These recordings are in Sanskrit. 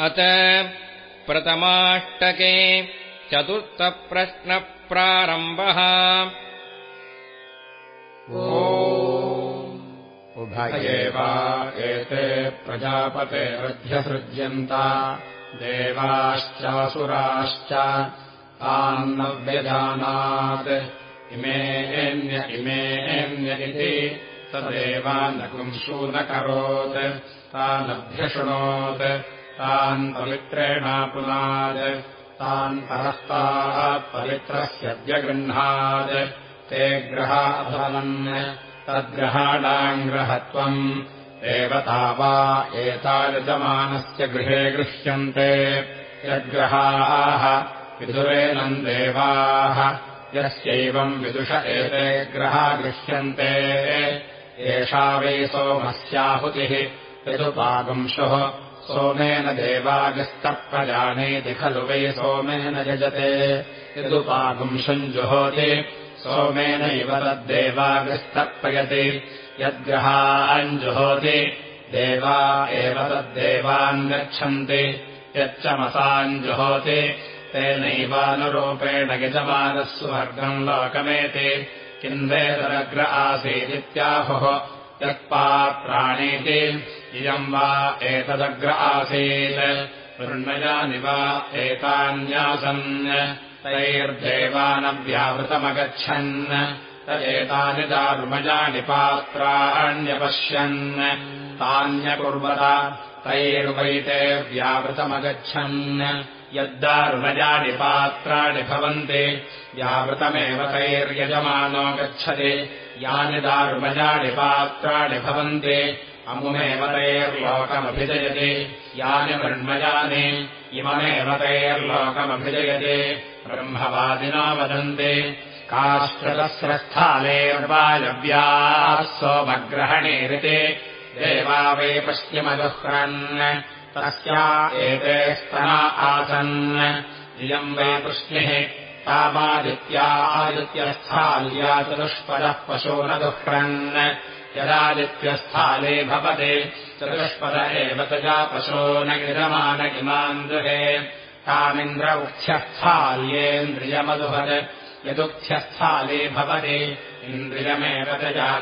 अत प्रथमाष्टके चतुर्थप्रश्नप्रारम्भः। उभयेवा एते प्रजापतेरध्यसृज्यन्ता देवाश्चासुराश्च तान्नव्यजानात् इमेऽन्य इमेऽन्य इति तदेवानकुंशूनकरोत् तानभ्यशृणोत् तान् पवित्रेणापुनात् तान् परस्तात् पवित्रस्यद्यगृह्णात् ते ग्रहाभवन् तद्ग्रहाणाङ्ग्रहत्वम् देवता वा एतायजमानस्य गृहे गृह्यन्ते। यद्ग्रहाः विदुरेनम् देवाः यस्यैवम् विदुष एते ग्रहा गृह्यन्ते। एषा वै सोमस्याहुतिः यदुपागंशुः सोमेन देवागस्तप्रजानेति खलु वै सोमेन यजते। यदुपागुंशम् जुहोति सोमेनैव तद्देवागस्तर्पयति यद्ग्रहाञ्जुहोति देवा एव तद्देवान् गच्छन्ति। यच्चमसाञ्जुहोति तेनैवानुरूपेण यजमानः सुवर्गम् लोकमेति। किन्वेतरग्र आसीदित्याहुः यत्पात्राणीति इयम् वा एतदग्र आसीत्। वृण्मयानि वा एतान्यासन्। तैर्देवानव्यावृतमगच्छन् तदेतानि दारुमजानि पात्राण्यपश्यन्। तान्यकुर्वत तैर्वैते व्यावृतमगच्छन्। यद्दारुमजानि पात्राणि भवन्ति व्यावृतमेव तैर्यजमानो गच्छति यानि दारुमजानि पात्राणि भवन्ति अमुमेव तैर्लोकमभिजयति। यानि मृण्मजानि इममेव तैर्लोकमभिजयति। ब्रह्मवादिना वदन्ति काष्ठदस्रस्थालेर्वायव्याः सोमग्रहणेरिति। देवा वै पश्चिमजुह्रन् तस्या एते स्तना आसन्। इयम् वै पृश्निः तामादित्या आदित्यस्थाल्या चतुष्पदः पशो न दुह्रन्। यदादित्यस्थाले भवति चतुष्पद एव तजा पशो न दुहे। तामिन्द्र उक्थ्यस्थाल्येन्द्रियमधुहत् यदुक्थ्यस्थाले भवति इन्द्रियमेव तजा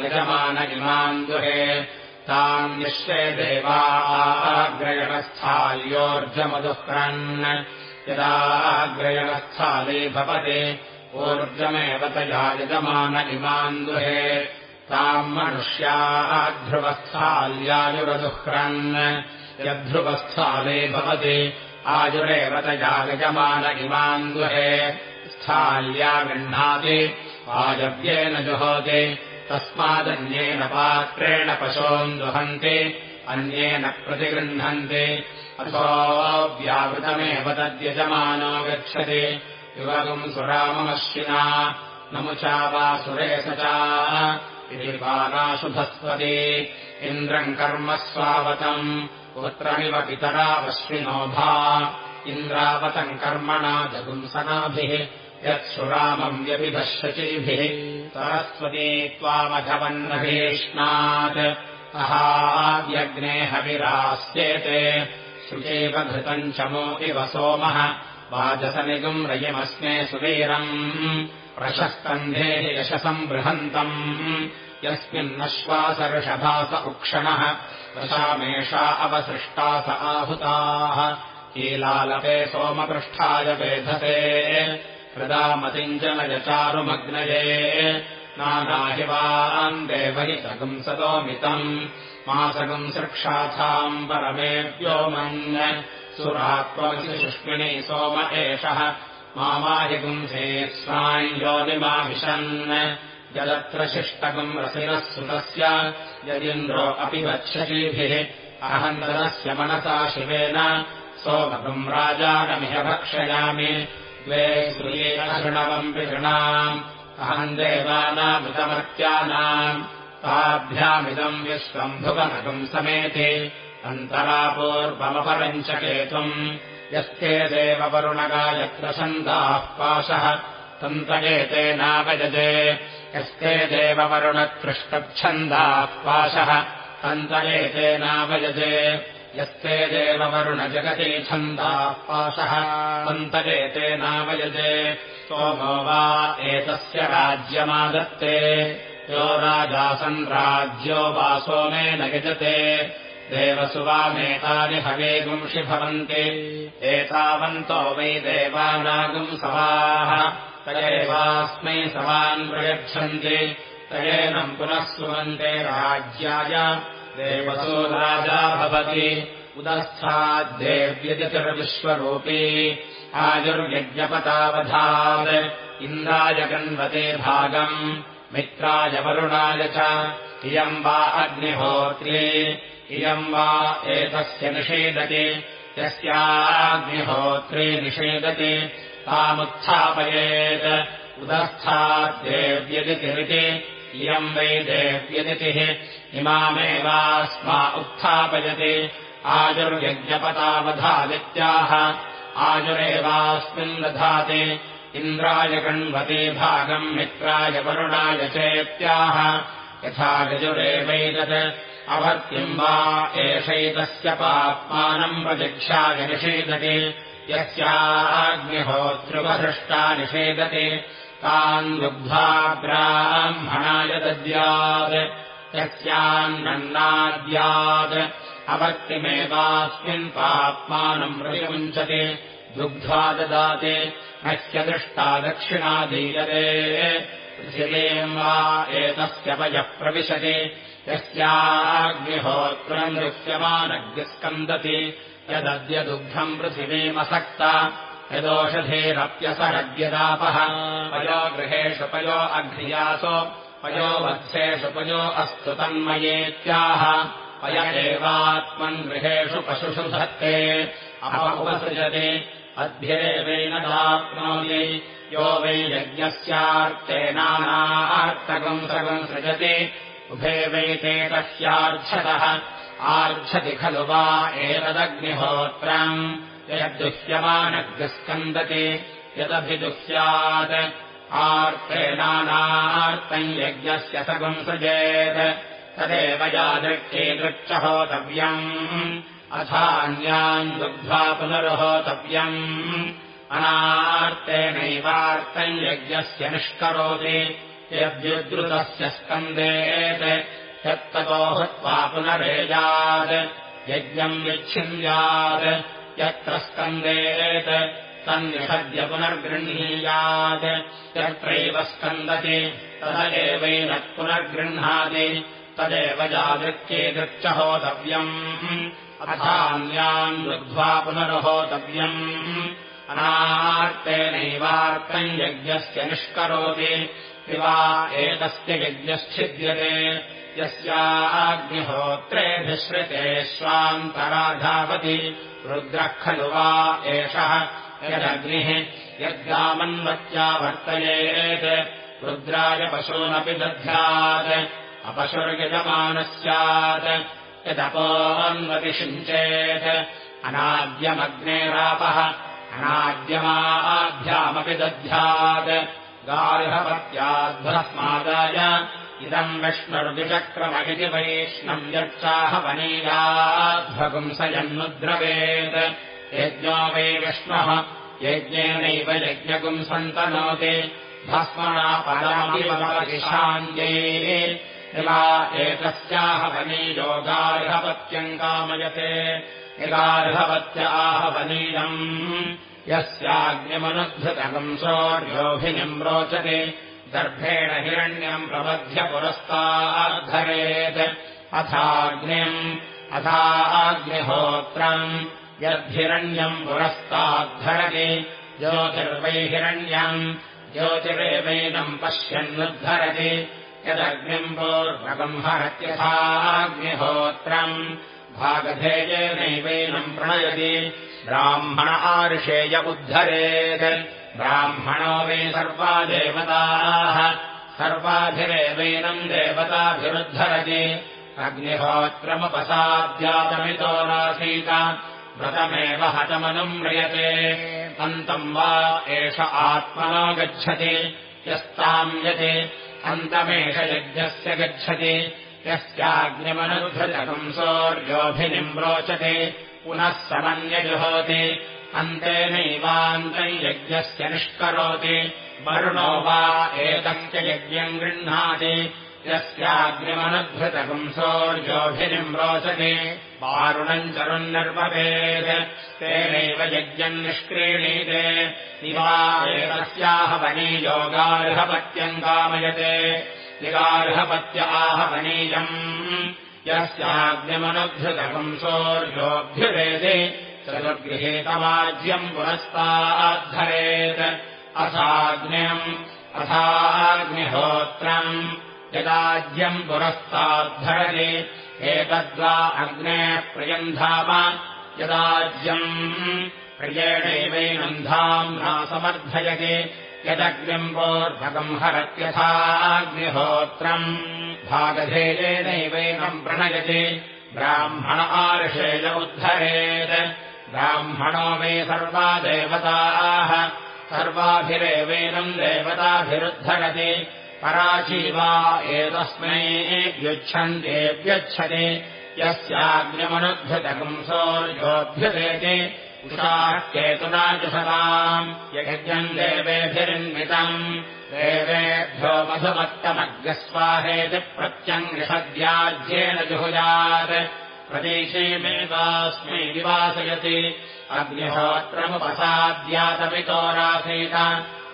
दुहे। ताम् विश्वे देवाग्रयणस्थाल्योर्जमधुह्रन् यदाग्रयणस्थाले भवति। ऊर्जमेव तया यजमान इमान् दुहे। ताम् मनुष्याध्रुवस्थाल्यायुरदुह्रन् यद्ध्रुवस्थाले भवति। आयुरेव तया यजमान इमान् दुहे। स्थाल्या गृह्णाति। वायव्येन जुहोति। तस्मादन्येन पात्रेण पशोन् दुहन्ति। अन्येन प्रतिगृह्णन्ति अथो व्यावृतमेव तद्यजमानो गच्छति युवगम् सुराममश्विना नमुचा वा सुरेश च इति वानाशुभस्पति इन्द्रम् कर्म स्वावतम् पुत्रमिव पितरावश्विनोभा इन्द्रावतम् कर्मणा जगुंसनाभिः यत्सुरामम् व्यपिभशचीभिः सरस्वती त्वामघवन्नभीष्णात् अहाव्यग्ने हविरास्येते शुचैव घृतम् चमो इव सोमः वाजसनिगम् रयिमस्मे सुवीरम्। प्रशस्तन्धेः यशसम् बृहन्तम् यस्मिन्नश्वासऋषभास उक्षणः। दशामेषा अवसृष्टा स आहुताः। कीलालपे सोमपृष्ठाय वेधसे। हृदामतिञ्जनयचारुमग्नये नानाहिवान् देवहितगम् सतोमितम् मासगम् सृक्षाथाम् परमेव्योमन् सुरात्वसि शुष्मिणी सोम एषः। मामाहिगुंसे स्नायोनिमाविशन् यदत्र शिष्टकम् रसिनः सुतस्य। यदिन्द्रो अपि वत्सशीभिः अहन्तरस्य मनसा शिवेन। सोमकम् राजानमिह भक्षयामि। द्वे श्रूयेणशृणवम् विषृणाम् अहम् देवानामृतमर्त्यानाम् ताभ्यामिदम् विश्वम् भुवनकम् समेति अन्तरापूर्वमपरञ्चकेतुम् यस्ते देववरुणगायत्र छन्दाः पाशः तन्तयेतेनावयजे यस्ते देववरुणकृष्टच्छन्दाः पाशः तन्तयेतेनावयजे यस्ते देववरुणजगति छन्दाः पाशः मन्तरेते नावयजे सोमो वा एतस्य राज्यमादत्ते यो राजासन् राज्यो वा सोमेन यजते। देवसुवामेतानि हवेगुंषि भवन्ति। एतावन्तो वै देवानागुम् सवाः तयेवास्मै सवान् प्रयच्छन्ति। तयेनम् पुनः सुवन्ते राज्याय। देवसो राजा भवति। उदस्थाद्देव्यतिर्विश्वरूपी आयुर्यज्ञपतावधात्। इन्द्राय गन्वते भागम् मित्राय वरुणाय च इयम् वा अग्निहोत्री इयम् वा एतस्य निषेदति यस्याग्निहोत्री निषेदति तामुत्थापयेत् उदस्थाद्देव्यदितिरिति इयम् वै देव्यदितिः इमामेवास्मा उत्थापयति आयुर्यज्ञपतावधादित्याह आयुरेवास्मिन् दधाति इन्द्राय गण्वती भागम् मित्राय वरुणाय चेत्याह। यथा गजुरेवैतत् अभर्त्यम् वा एषैतस्य पाप्मानम् प्रजिक्षाय निषेधति। यस्याग्निहोतृपहृष्टा निषेधति। तान् दुग्ध्वा ब्राह्मणाय दद्यात्। यस्यान्नन्नाद्यात्। अवर्तिमेवास्मिन् पाप्मानम् प्रतिमुञ्चति दुग्ध्वा ददाति। नस्य दृष्टा दक्षिणा दीयते। पृथिवीम् वा एतस्य पयः प्रविशति। यस्याग्निहोत्रम् दृश्यमानग्निस्कन्दति। यदद्यदुग्धम् पृथिवीमसक्ता। यदोषधेरप्यसरद्यदापः पयो गृहेषु पयो अघ्रियासो पयो वत्सेषु पयो अस्तु तन्मयेत्याह। पय एवात्मन् गृहेषु पशुषु धत्ते। अपसृजति अध्येवेन दाप्नोति यो वै यज्ञस्यार्तेनानार्तकम् सर्वम् सृजति। उभे वैते तस्यार्च्छतः। आर्च्छति खलु वा एतदग्निहोत्रम्। यद्दुह्यमानग्निस्कन्दति यदभिदुह्यात्। आर्तेनानार्तम् यज्ञस्य सगुंसृजेत् तदेव यादृक्कीदृक्ष होतव्यम् अथान्यान् दुग्ध्वा पुनर्होतव्यम् अनार्तेनैवार्तम् यज्ञस्य निष्करोति। यद्युद्रुतस्य स्कन्देत् यत्ततो हृत्वा पुनरेयात् यज्ञम् विच्छिन्द्यात् यत्र स्कन्देत् तन्निषद्य पुनर्गृह्णीयात्। यत्रैव स्कन्दति तद एवैनः पुनर्गृह्णाति तदेव जादृत्येदृक्ष होतव्यम् अथान्याम् लुब्ध्वा पुनर्होतव्यम्। अनार्तेनैवार्तम् यज्ञस्य निष्करोति। विवा एतस्य यज्ञश्छिद्यते यस्याग्निहोत्रेऽभिश्रिते स्वान्तराधावति रुद्रः खलु वा एषः यदग्निः। यद्गामन्वत्या वर्तयेत्। रुद्राय पशूनपि दध्यात्। अपशुर्यजमानः स्यात् यदपोन्वतिषिञ्चेत् अनाद्यमग्नेरापः अनाद्यमाभ्यामपि दध्यात् गार्हवत्याध्वस्मादाय इदम् विष्णुर्विचक्रमगिति वैष्णम् यच्चाहवनीयाध्वपुंसयन्मुद्रवेत् यज्ञो वै विष्णुः यज्ञेनैव यज्ञकुम् सन्तनोति भस्मणा परामिवशान्ये एतस्याहवनीयो गार्हवत्यम् कामयते यगार्हवत्य आहवनीयम् यस्याग्निमनुद्धृतकम् सौर्योभिनिम् रोचते दर्भेण हिरण्यम् प्रबध्य पुरस्ताद्धरेत् अथाग्निम् अथाग्निहोत्रम् यद्धिरण्यम् पुरस्ताद्धरति ज्योतिर्वै हिरण्यम् ज्योतिरेवैनम् पश्यन्नुद्धरति यदग्निम् पूर्वकम् हरत्यथाग्निहोत्रम् भागधेयेनैवैनम् प्रणयति। ब्राह्मण आर्षेय उद्धरेत्। ब्राह्मणो वै सर्वा देवताः सर्वाभिरेवैनम् देवताभिरुद्धरति। अग्निहोत्रमुपसाद्यातमितो नासीत। व्रतमेव हतमनुम् म्रियते। अन्तम् वा एष आत्मनो गच्छति। यस्ताम् यति अन्तमेष यज्ञस्य गच्छति। यस्याग्निमनुधृतकम् सौर्योऽभिनिम् रोचते पुनः समन्यजुहोति। अन्तेनैवान्तम् यज्ञस्य निष्करोति। वरुणो वा एतस्य यज्ञम् गृह्णाति सौर्योऽभिनिम् रोचते वारुणम् चरुन्निर्वपेत् तेनैव यज्ञम् निष्क्रीणीते। निवारेतस्याह वनीयोगार्हपत्यम् कामयते। निगार्हपत्य आहवनीयम् सौर्योऽभ्युवेदे चतुर्गृहेतवाज्यम् पुरस्ताद्धरेत्। अथाग्न्यम् अथाग्निहोत्रम् यदाज्यम् पुरस्ताद्धरति एतद्वा अग्नेः प्रियन्धाम यदाज्यम् प्रियेणैवैनन्धाम् नासमर्थयति यदग्निम् वोर्भगम् हरत्यथाग्निहोत्रम्। भागधेयेनैवैनम् प्रणयति ब्राह्मण आर्षेज उद्धरेत्। ब्राह्मणो मे सर्वा देवताः सर्वाभिरेवेनम् देवताभिरुद्धरति पराची वा एतस्मै उषाः केतुना जुषताम् यज्ञम् देवेभिरिन्वितम् देवेभ्यो मधुमत्तमग्रस्वाहेति प्रत्यङ्गृषद्याज्येन जुहुयात्। प्रदेशेमेवास्मै विवासयति अग्निहोत्रमुपसाद्यातपितोरासीत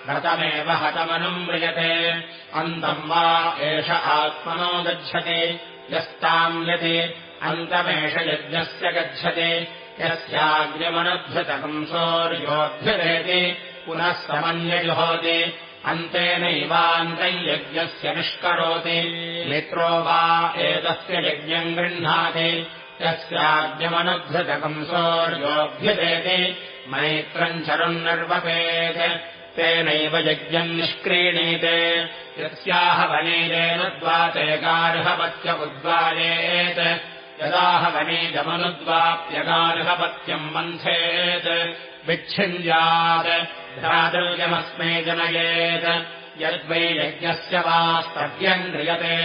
हतमनुम् म्रियते। अन्तम् वा एष आत्मनो गच्छति। यस्ताम् यति अन्तमेष यज्ञस्य गच्छति। यस्याग्निमनुद्धृतकम् सौर्योऽभ्युदेति पुनः समन्यजुहोति। अन्तेनैवान्तम् यज्ञस्य निष्करोति। मित्रो वा एतस्य यज्ञम् गृह्णाति। यस्याज्ञमनुद्धृतकम् सौर्योऽभ्युदेति मैत्रम् चरुन्निर्वपेत् तेनैव यज्ञम् निष्क्रीणीते। यस्याह वनेदेन द्वातेकार्हपत्य उद्वारेत् यदाह वनेजमनुद्वाप्यगार्हपत्यम् मन्थेत्। विच्छिन्द्यात् भ्रातृर्यमस्मै जनयेत्। यद्वै यज्ञस्य वा स्तव्यम् क्रियते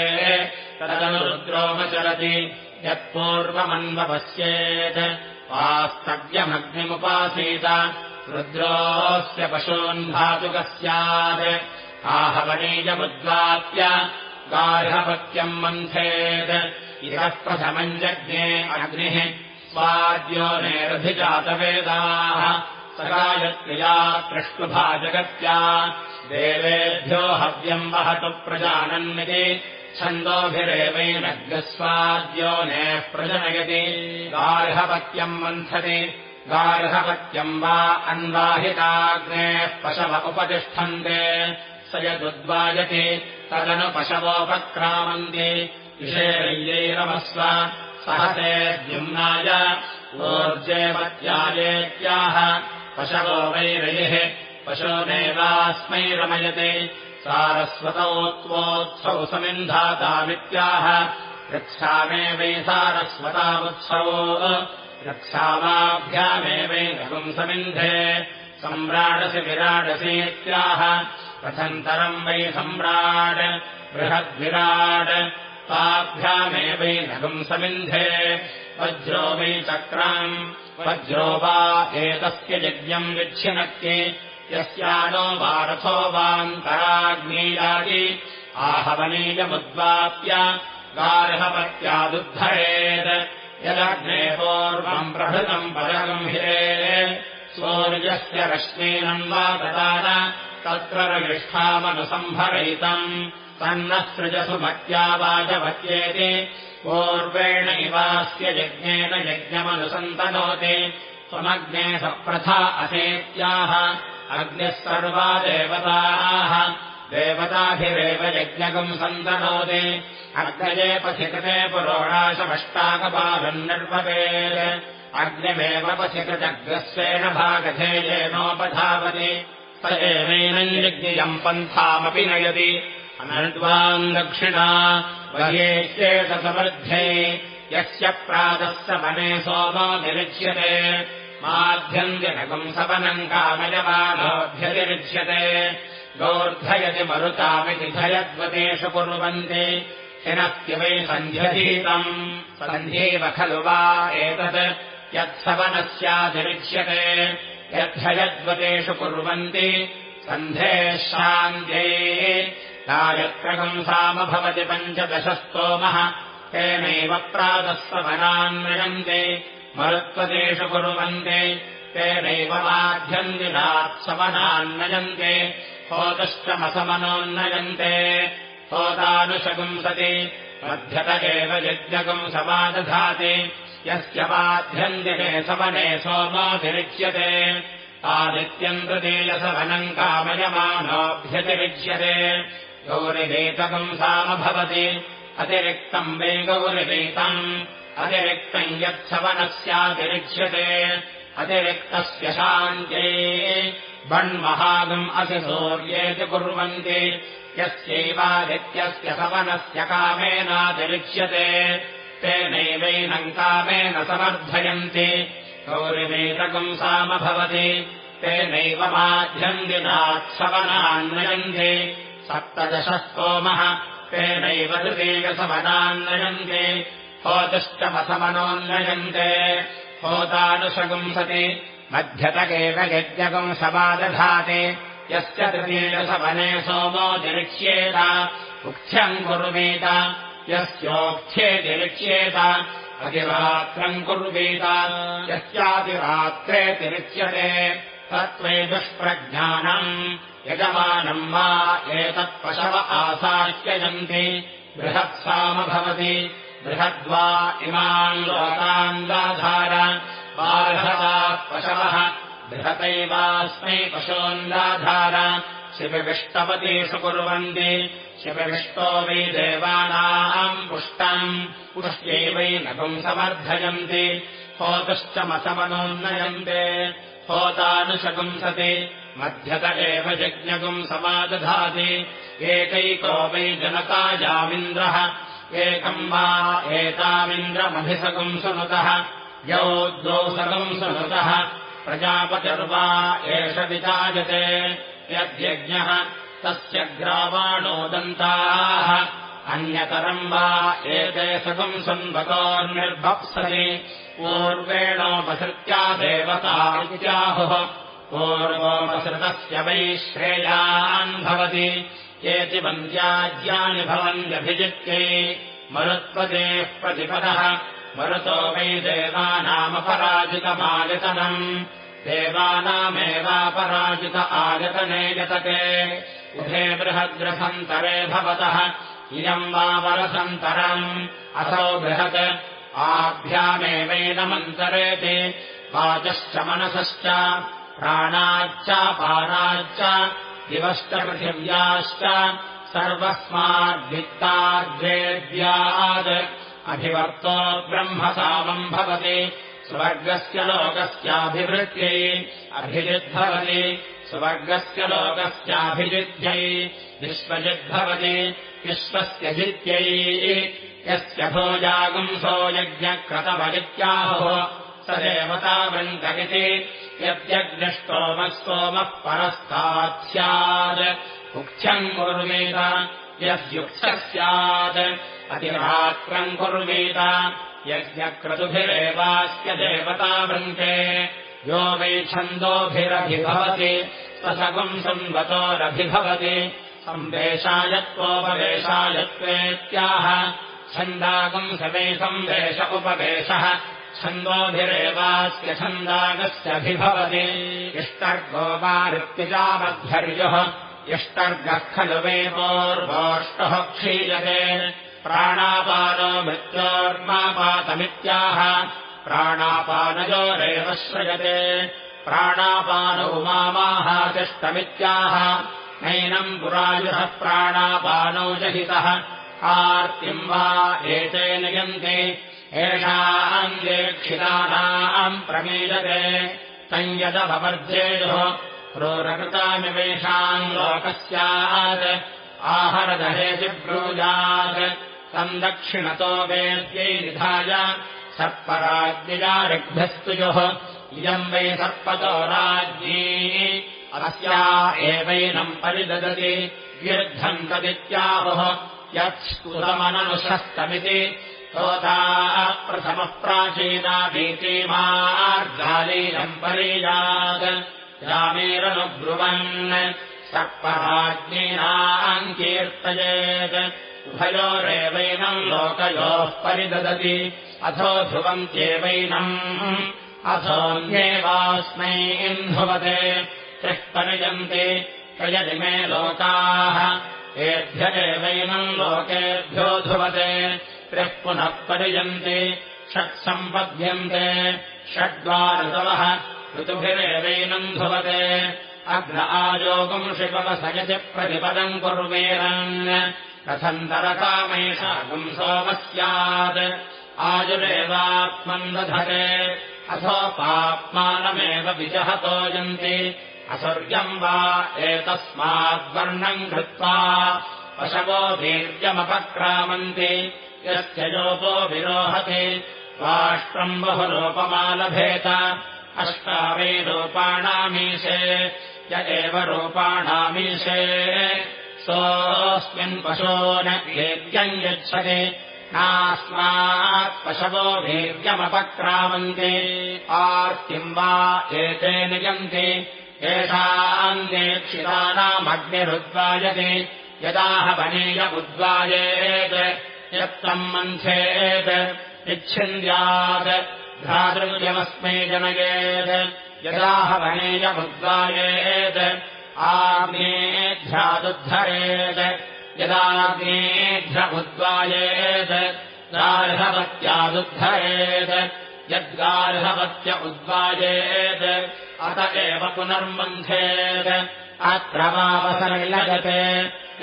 तदनुरुद्रोमचरति यत्पूर्वमन्वपश्येत्। वास्तव्यमग्निमुपासीत रुद्रोऽस्य पशून्धातुकः स्यात् आहवनीयमुद्वाप्य गार्हपत्यम् मन्थेत्। इतः प्रथमम् जज्ञे अग्निः स्वाद्यो नेरधिजातवेदाः सकायत्रिया प्रष्टुभाजगत्या देवेभ्यो हव्यम् वहतु प्रजानन्निति। छन्दोभिरेवैनग्रस्वाद्यो नेः प्रजनयति। गार्हपत्यम् मन्थति गार्हपत्यम् वा अन्वाहिताग्नेः पशव उपतिष्ठन्ते। स यदुद्वायति तदनु पशवोपक्रामन्ति विषेयैरमस्व सहसे द्युम्नाय ऊर्जेवत्यायेत्याह पशवो वैरयिः पशोनेवास्मै रमयते। सारस्वतौ त्वोत्सौ समिन्धातामित्याह रक्षामेवै सारस्वतावुत्सवो रक्षामाभ्यामेवैनगुम् समिन्धे सम्राडसि विराडसीत्याह कथन्तरम् वै सम्राट् बृहद्विराट् ताभ्यामेवैनगुम् समिन्धे वज्रो वै चक्रम् वज्रो वा एतस्य यज्ञम् विच्छिनक्ति यस्यानो वारथो वान्तराग्नीयादि आहवनीयमुद्वाप्य गार्हपत्यादुद्धरेत् यदग्ने पूर्वम् प्रभृतम् परगम्भिरे सूर्यस्य रश्मीनम् वा ददान तत्र रविष्ठामनुसम्भरयितम् तन्नः सृजसु भक्त्या वाजभत्येति पूर्वेण इवास्य यज्ञेन यज्ञमनुसन्तनोति त्वमग्ने सप्रथा असेत्याह अग्निः सर्वा देवताः देवताभिरेव यज्ञकम् सन्तनोति। अग्नये पथिकृते पुरोणाशमष्टाकपालम् निर्वपेत् अग्निमेव पथिकृतग्रस्वेन भागधेयेनोपधावति स यज्ञयम् पन्थामपि नयति। अनर्द्वाम् दक्षिणा बह्येत्येष समृद्धे यस्य प्रातः वने सोमो निरुच्यते माध्यन्त्यनकम् सवनम् कामयमानोऽभ्यतिरुच्यते गोर्धयति मरुतामिति धयद्वतेषु कुर्वन्ति वै सन्ध्यधीतम् सन्ध्येव खलु वा एतत्। यत्सवनस्यातिरिच्यते यद्धयद्वतेषु कुर्वन्ति। सन्धेः शान्त्ये गायत्रकम् साम भवति पञ्चदशस्तोमः। तेनैव प्रातः सवनान्नयन्ते मरुत्वतेषु कुर्वन्ते। तेनैव माध्यन्दिनात्सवनान्नयन्ते होतश्चमसमनोन्नयन्ते होतानुशगुंसति मध्यत एव यज्ञकम् समादधाति यस्य माध्यन्दिने सवने सोमोऽतिरिच्यते आदित्यम् तृतीयसवनम् साम भवति अतिरिक्तम् वै गौरिवेतम् अतिरिक्तम् यत्सवनस्यातिरिच्यते अतिरिक्तस्य शान्त्ये बण्महागम् असि सूर्येति कुर्वन्ति। यस्यैवादित्यस्य सवनस्य कामेनातिरिच्यते। तेनैवैनम् कामेन समर्थयन्ति। गौरिवेतकम् साम भवति तेनैव माध्यन्दिनात्सवनान्नयन्ति सप्तदशस्तोमः। तेनैव तृतीयसवनान्नयन्ति। होतश्चमसमनोन्नयन्ते होतानुशगुंसति मध्यतकेव यज्ञकम् समादधाति यस्य तृतीयसवने सोमोऽतिरिच्येत उक्थ्यम् कुर्वीत यस्योक्थ्येतिरिच्येत अतिरात्रम् कुर्वीत यस्यातिरात्रेतिरिच्यते तत्त्वे दुष्प्रज्ञानम् यजमानम् वा एतत्पशव आसाह्ययन्ति बृहत्साम भवति बृहद्वा इमान् लोकान् पशवः। बृहतैवास्मै पशोन्दाधार शिवविष्टवतीषु कुर्वन्ति शिवविष्टो वै देवानाम् पुष्टम्। पुष्ट्यैवै नगुम् समर्थयन्ति। होतश्चमसमनोन्नयन्ते होतानुशगुंसति मध्यत एव यज्ञगुम् समादधाति। एकैको वै जनतायामिन्द्रः एकम् वा एतामिन्द्रमभिसगुम् सुनुतः यौ द्वौ सगम् सुनुतः प्रजापतिर्वा एष विचायते यद्यज्ञः तस्य ग्रावाणोदन्ताः अन्यतरम् वा एते सगम् सन्वतोर्निर्भप्सति पूर्वेणोपसृत्या देवता इत्याहुः पूर्वोपसृतस्य वै श्रेयान् भवति। एति वन्द्याज्यानि भवन्त्यभिजित्यै मरुत्वदेः प्रतिपदः मरुतो वै देवानामपराजितमायतनम्। देवानामेवापराजित आयतने यतके उभे बृहद्रसन्तरे भवतः। इयम् वा वरसन्तरम् असौ बृहत्। आभ्यामेवैनमन्तरेति वाचश्च मनसश्च। प्राणाच्चापानाच्च दिवश्च पृथिव्याश्च। सर्वस्माद्वित्ताद्वेद्यात् अभिवर्तो ब्रह्मसामम् भवति। स्वर्गस्य लोकस्याभिवृत्यै अभिजिद्भवति। स्वर्गस्य लोकस्याभिजिद्ध्यै विश्वजिद्भवति। विश्वस्य जित्यै यस्य भोजागुंसो यज्ञक्रतवजित्याहुः स देवतावृङ्कमिति यद्यग्निष्टोमः सोमः परस्तात् स्यात्। मुख्यम् कुर्वीत यद्युक्तः स्यात् अतिरात्रम् कुर्वीत यज्ञक्रतुभिरेवास्य देवतावृङ्के यो वै छन्दोभिरभिभवति ससगुम् संवतोरभिभवति। संवेशायत्वोपवेशायत्वेत्याह छन्दागम् समे संवेश उपवेशः छन्दोभिरेवास्य छन्दागस्यभिभवति इष्टर्गो वा ऋत्विजामध्वर्युः इष्टर्गः खलु वे पूर्वोष्टः क्षीयते प्राणापानो मृत्योर्मापातमित्याह प्राणापानयोरेव श्रयते। प्राणापानौ मामाहातिष्ठमित्याह नैनम् पुरायुधः प्राणापानौ जहितः। आर्तिम् वा एते नयन्ति। एषाङ्गेक्षितानाम् प्रमीयते। संयदभवर्जेयुः क्रूरकृतामिवेषाम् लोकस्यात्। आहरदहेति ब्रूजात् तम् दक्षिणतो वेद्यै निधाय सर्पराज्ञया ऋग्भ्यस्तुयोः इयम् वै सर्पतो राज्ञी। अस्या एवैनम् परिददति। व्यर्थम् तदित्याहुः यत्स्कुतमननुषस्तमिति होता प्रथमः प्राचीना भीतिमार्गालीयम् परीयात् रामेरनुब्रुवन् उभयोरेवैनम् लोकयोः परिददति। अथो ध्रुवन्त्येवैनम् अथोऽन्येवास्मै इन्धुवते त्रिः परिजन्ति प्रयदिमे लोकाः। एभ्य एवैनम् लोकेभ्यो ध्रुवते। त्रिः पुनः परिजन्ति षट्सम्पद्यन्ते षड्वारसवः ऋतुभिरेवैनम् ध्रुवते। अग्न आयोगुंशिपवसयति प्रतिपदम् कुर्वेरन् कथन्तरकामेषागुम् सोमः स्यात् आयुरेवात्मम् दधते अथोपात्मानमेव विजहतोजन्ति असुर्यम् वा एतस्माद्वर्णम् कृत्वा पशवो वीर्यमपक्रामन्ति। यस्य योपो विरोहति राष्ट्रम् बहुरूपमालभेत। अष्टावे रूपाणामीशे य एव रूपाणामीशे सोऽस्मिन् पशो न वेद्यम् यच्छति। नास्मात् पशवो वीर्यमपक्रामन्ति। आर्तिम् वा एते नियन्ति येषान्येक्षितानामग्निरुद्वायते यदाह वनेयमुद्वायेत् यत्तम् मन्थेत् इच्छिन्द्यात् भ्रातृव्यमस्मै जनयेत्। यदाह वनेयमुद्वायेत् आग्नेध्यादुद्धरेत् यदाग्नेभ्यमुद्वायेत् गार्हवत्यादुद्धरेत् यद्गार्हवत्य उद्वायेत् अत एव पुनर्मन्थेत् अत्र मावसर्लगते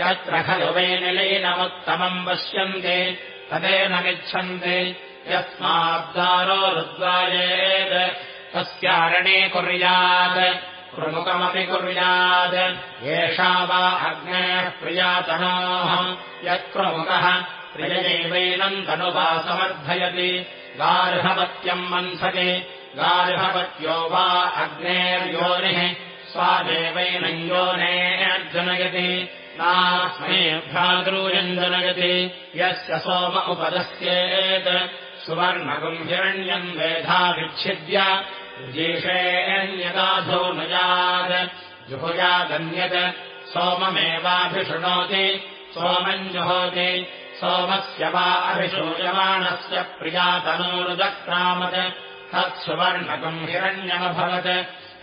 यत्र खलु वै निलीनमुत्तमम् पश्यन्ति तदेनमिच्छन्ति यस्माद्दारोरुद्वायेत् तस्यारणे कुर्यात् प्रमुखमपि कुर्यात् एषा वा अग्नेः प्रियातनोः यत्प्रमुखः प्रियैवैनम् तनुवा समर्थयति गार्हवत्यम् मन्थति। गार्हवत्यो वा अग्नेर्योनिः। स्वादेवैनम् योनेऽर्जनयति नास्मै भ्रातॄयम् जनयति यस्य सोम उपदस्येत्। सुवर्णगुम् हिरण्यम् वेधा नयात् जुहुयादन्यत् सोममेवाभिशृणोति। सोमम् जुहोति। सोमस्य वा अभिशूयमाणस्य प्रियातनोरुदक्रामत् तत्सुवर्णकम् हिरण्यमभवत्।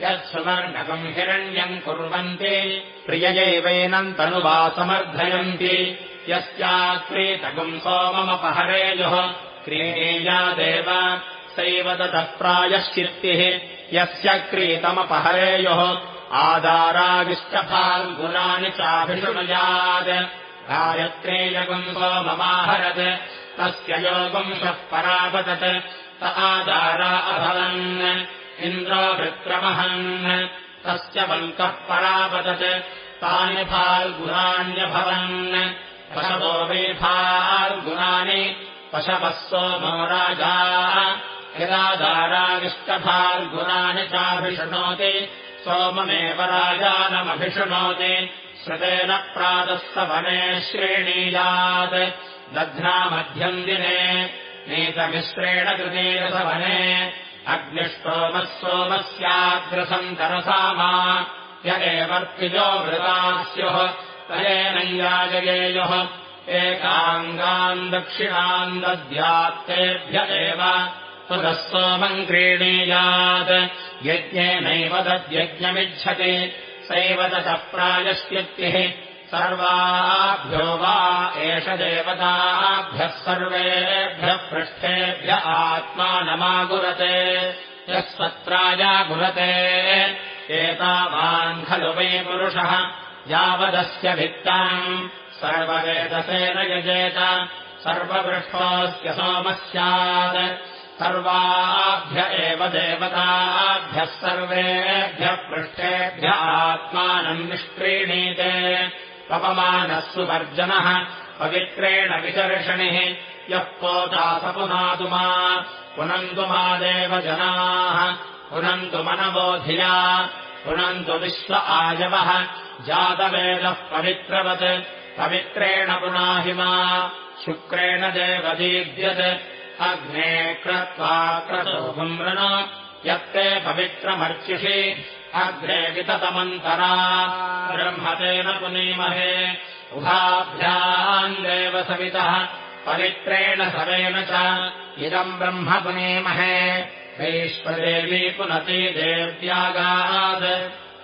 यत्सुवर्णकम् हिरण्यम् कुर्वन्ति। प्रिययैवैनम् तनुवा समर्थयन्ति यस्याक्रीतकम् सोममपहरेयुः क्रीणीयादेव सैव ततः प्रायश्चित्तिः यस्य क्रीतमपहरेयुः। आदाराविष्टफाल्गुणानि चाभिषुनुयात् गायत्रेयगुम् सोममाहरत्। तस्य योगुंशः परापतत्। त आदारा अभवन्। इन्द्रो विक्रमहन्। तस्य वङ्कः परापतत्। तानि फाल्गुणान्यभवन् पशवो वै फाल्गुणानि पशवः सोमो राजा यदादाराविष्टफाल्गुणानि चाभिषृणोति सोममेव राजानमभिषृणोति श्रुतेन प्रातःसवने श्रेणीयात्। दध्नामध्यम् दिने नीतमिश्रेण कृतेरसवने अग्निष्टोमः सोमस्याग्रसन्तरसामा य एवर्तिजो वृता स्युः तयेनैराजयेयुः एकाङ्गाम् दक्षिणाम् दद्यात्तेभ्य एव पुनः सोमम् क्रीणीयात् यज्ञेनैव तद्यज्ञमिच्छति। सैव ततः प्रायश्चित्तिः सर्वाभ्यो वा एष देवताभ्यः सर्वेभ्यः पृष्ठेभ्य आत्मानमागुरते। यस्वत्रायागुरते एतावान् खलु वै पुरुषः। यावदस्य भित्ताम्। सर्ववेदसेन यजेत। सर्वपृष्ठोऽस्य सोमः स्यात् सर्वाभ्य एव देवताभ्यः सर्वेभ्यः पृष्ठेभ्य आत्मानम् निष्क्रीणीते। पवमानः सुवर्जनः पवित्रेण विचर्षणिः। यः पोतास पुनातु मा पुनन्तु मा देवजनाः पुनन्तु मनबोधिया पुनन्तु विश्व आयवः। जातवेदः पवित्रवत् पवित्रेण पुनाहिमा शुक्रेण देवदीद्यत् अग्ने क्रत्वा क्रतोपुमृण यत्ते पवित्रमर्चिषि अग्रे विततमन्तरा। ब्रह्मतेन पुनीमहे उभाभ्याम् देवसवितः पवित्रेण सवेन च। इदम् ब्रह्म पुनीमहे वैश्वदेवी पुनति देव्यागात्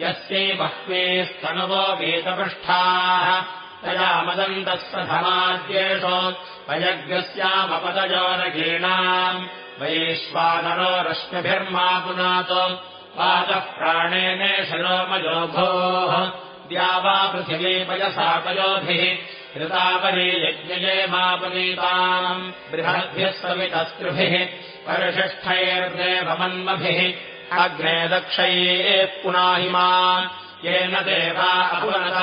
यस्यै बह्वीस्तनुवो गीतपृष्ठाः तया मदन्तः समाद्येषो वयज्ञस्यामपदयोरगीणाम् वैश्वानरो रश्मिभिर्मा पुनातो वाचः प्राणेने शलोमयोभोः द्यावा पृथिवीपयसापयोभिः ऋतापरी यज्ञये मापनीताम् बृहद्भ्यः सवितस्त्रिभिः परिषिष्ठैर्देवमन्मभिः अग्ने दक्षये पुनाहिमा येन देवा अपुनत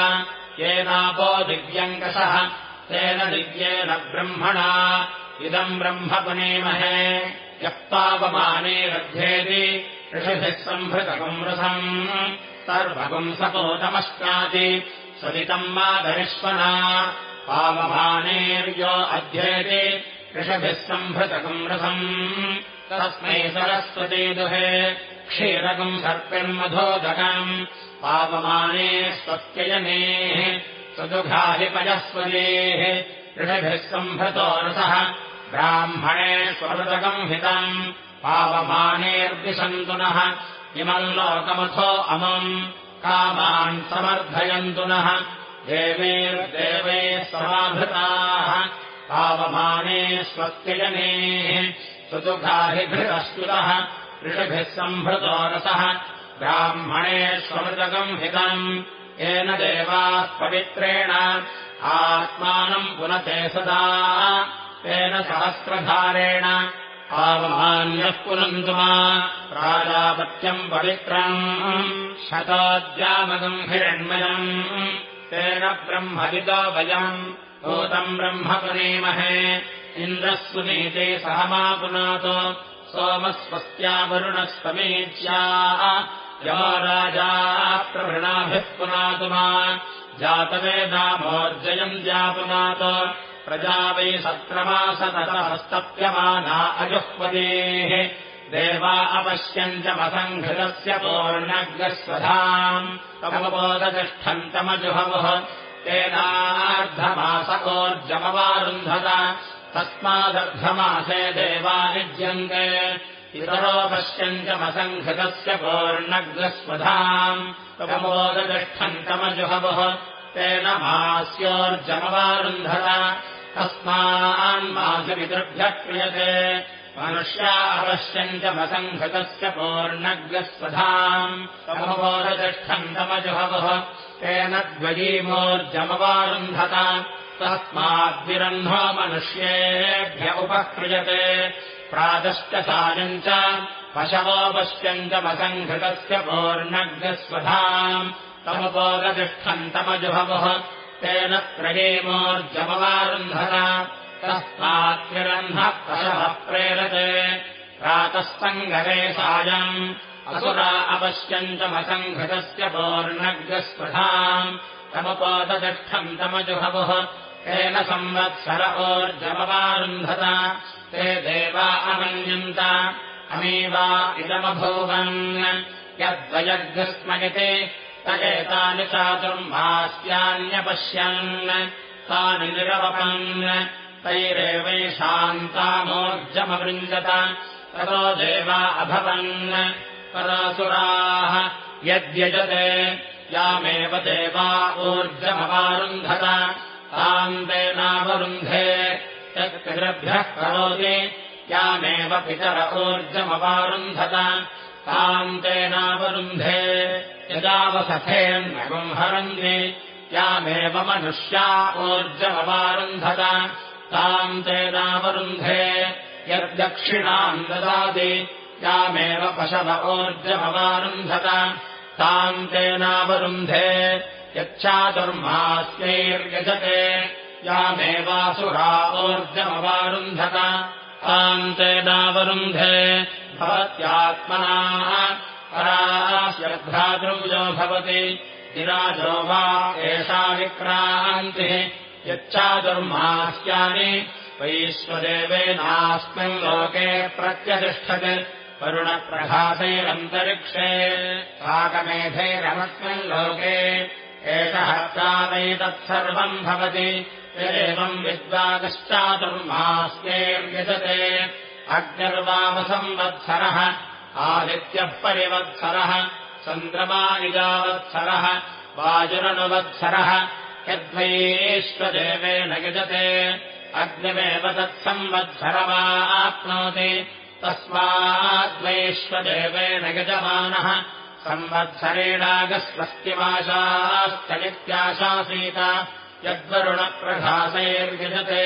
येनापो दिव्यङ्कषः तेन दिव्येन ब्रह्मणा। इदम् ब्रह्म पुनीमहे। यः पावमानेरध्येति ऋषिभिः सम्भृतकम् रसम् सर्वपुंसपोतमश्नाति सदितम् मादरिष्वना। पावमानेर्यो अध्येति ऋषभिः सम्भृतकम् रसम् तस्मै सरस्वती दुहे। क्षीरकम् सर्पिर्मधोदकम् पावमाने स्वत्ययनेः सदुघाहिपजस्वदेः ऋषभिः सम्भृतो रसः। ब्राह्मणे स्वमृतकम् हितम्। पावमानेऽर्दिशन्तु नः। इमम् लोकमथो अमम्। कामान् समर्थयन्तु नः। देवेर्देवे समाभृताः। पावमाने स्वत्यजनेः सुदुघाहिभृतस्तुतः ऋषिभिः सम्भृतो रसः। ब्राह्मणे स्वमृतकम् हितम्। येन देवाः पवित्रेण आत्मानम् पुनते सदा। तेन सहस्रधारेण पावमान्यः पुनन्तु मा। प्राजापत्यम् पवित्रम्। शताद्यामगम् हिरण्मयम्। तेन ब्रह्मविदो वयम्। भूतम् ब्रह्म पुनीमहे इन्द्रः सुनीते सह मा पुनातो सोमस्वस्त्यावरुणः राजा प्रभृणाभिः पुनातु मा जातवेदामोर्जयम् ज्यापुनात् प्रजा वै सत्रमासततहस्तप्यमाना अजुह्वदेः देवा अपश्यम् च मसङ्घृतस्य पूर्णग्रस्वधाम्। तमबोधतिष्ठन्तमजुहवः तेनार्धमासकोर्जमवारुन्धत तस्मादर्धमासे देवा युज्यन्ते इतरो पश्यम् च मसङ्घृतस्य पूर्णग्रस्वधाम्। तमबोधतिष्ठन्तमजुहवः तेन मास्योर्जमवारुन्धत। तस्मान्मासपितृभ्यः क्रियते मनुष्या अवश्यम् च मसङ्घृतस्य पूर्णग्रस्वधाम्। तमबोधतिष्ठन्तमजुहवः तेन द्वयीमोर्जमवारुन्धत। तस्माद्विरह्नो मनुष्येभ्य उपक्रियते। प्रातश्च सायम् च पशवोपश्यम् च मसङ्घृतस्य पूर्णग्रस्वधाम्। तमुपोगतिष्ठन्तमजुहवः तेन त्रयेमोर्जमवारुन्धत तस्मात्विरह्नः पशवः प्रेरते प्रातः सङ्गरे सायम्। असुरा अपश्यम् च मसङ्घृतस्य पूर्णग्रस्वधाम् तमुपोदतिष्ठन्तमजुहवः तेन संवत्सर ओर्जमवारुन्धत। ते देवा अमन्यन्त। अमीवा इदमभूवन्। यद्वयग्स्मयते तजेतानि चातुर्मास्यान्यपश्यन्। तानि निरवपन् तैरेवैशान्तामोर्जमवृञ्जत ततो देवा अभवन्। परासुराः यद्यजते। यामेव देवा ऊर्जमवारुन्धत। ताम् तेनावरुन्धे यत्पितृभ्यः करोति। यामेव पितर ऊर्जमवारुन्धत। ताम् तेनावरुन्धे यदावसखेन्नगम् हरन्ति यामेव मनुष्या ऊर्जमवारुन्धत ताम् तेनावरुन्धे यद्दक्षिणाम् ददाति यामेव पशव ऊर्जमवारुन्धत। ताम् तेनावरुन्धे यच्छादुर्मास्यैर्यजते। यामेवासुरा ऊर्जमवारुन्धत। ताम् तेनावरुन्धे भवत्यात्मनाः भ्रातृजो भवति। विराजो वा एषा विक्रान्तिः यच्चादुर्मास्यानि लोके प्रत्यतिष्ठत्। वरुणप्रभासैरन्तरिक्षे साकमेधैरमस्मिन् लोके एषः प्रादैतत्सर्वम् भवति। एवम् विद्वागश्चातुर्मास्येर्यजते अग्निर्वामसंवत्सरः आदित्यः परिवत्सरः चन्द्रमानिजावत्सरः वाजुरनुवत्सरः यद्वैश्वदेवेन यजते अग्निमेव तत्संवत्सरमाप्नोति। तस्माद्वैश्वदेवेन यजमानः संवत्सरेणागस्वस्तिमाशाश्चलित्याशासीत यद्वरुणप्रभासैर्यजते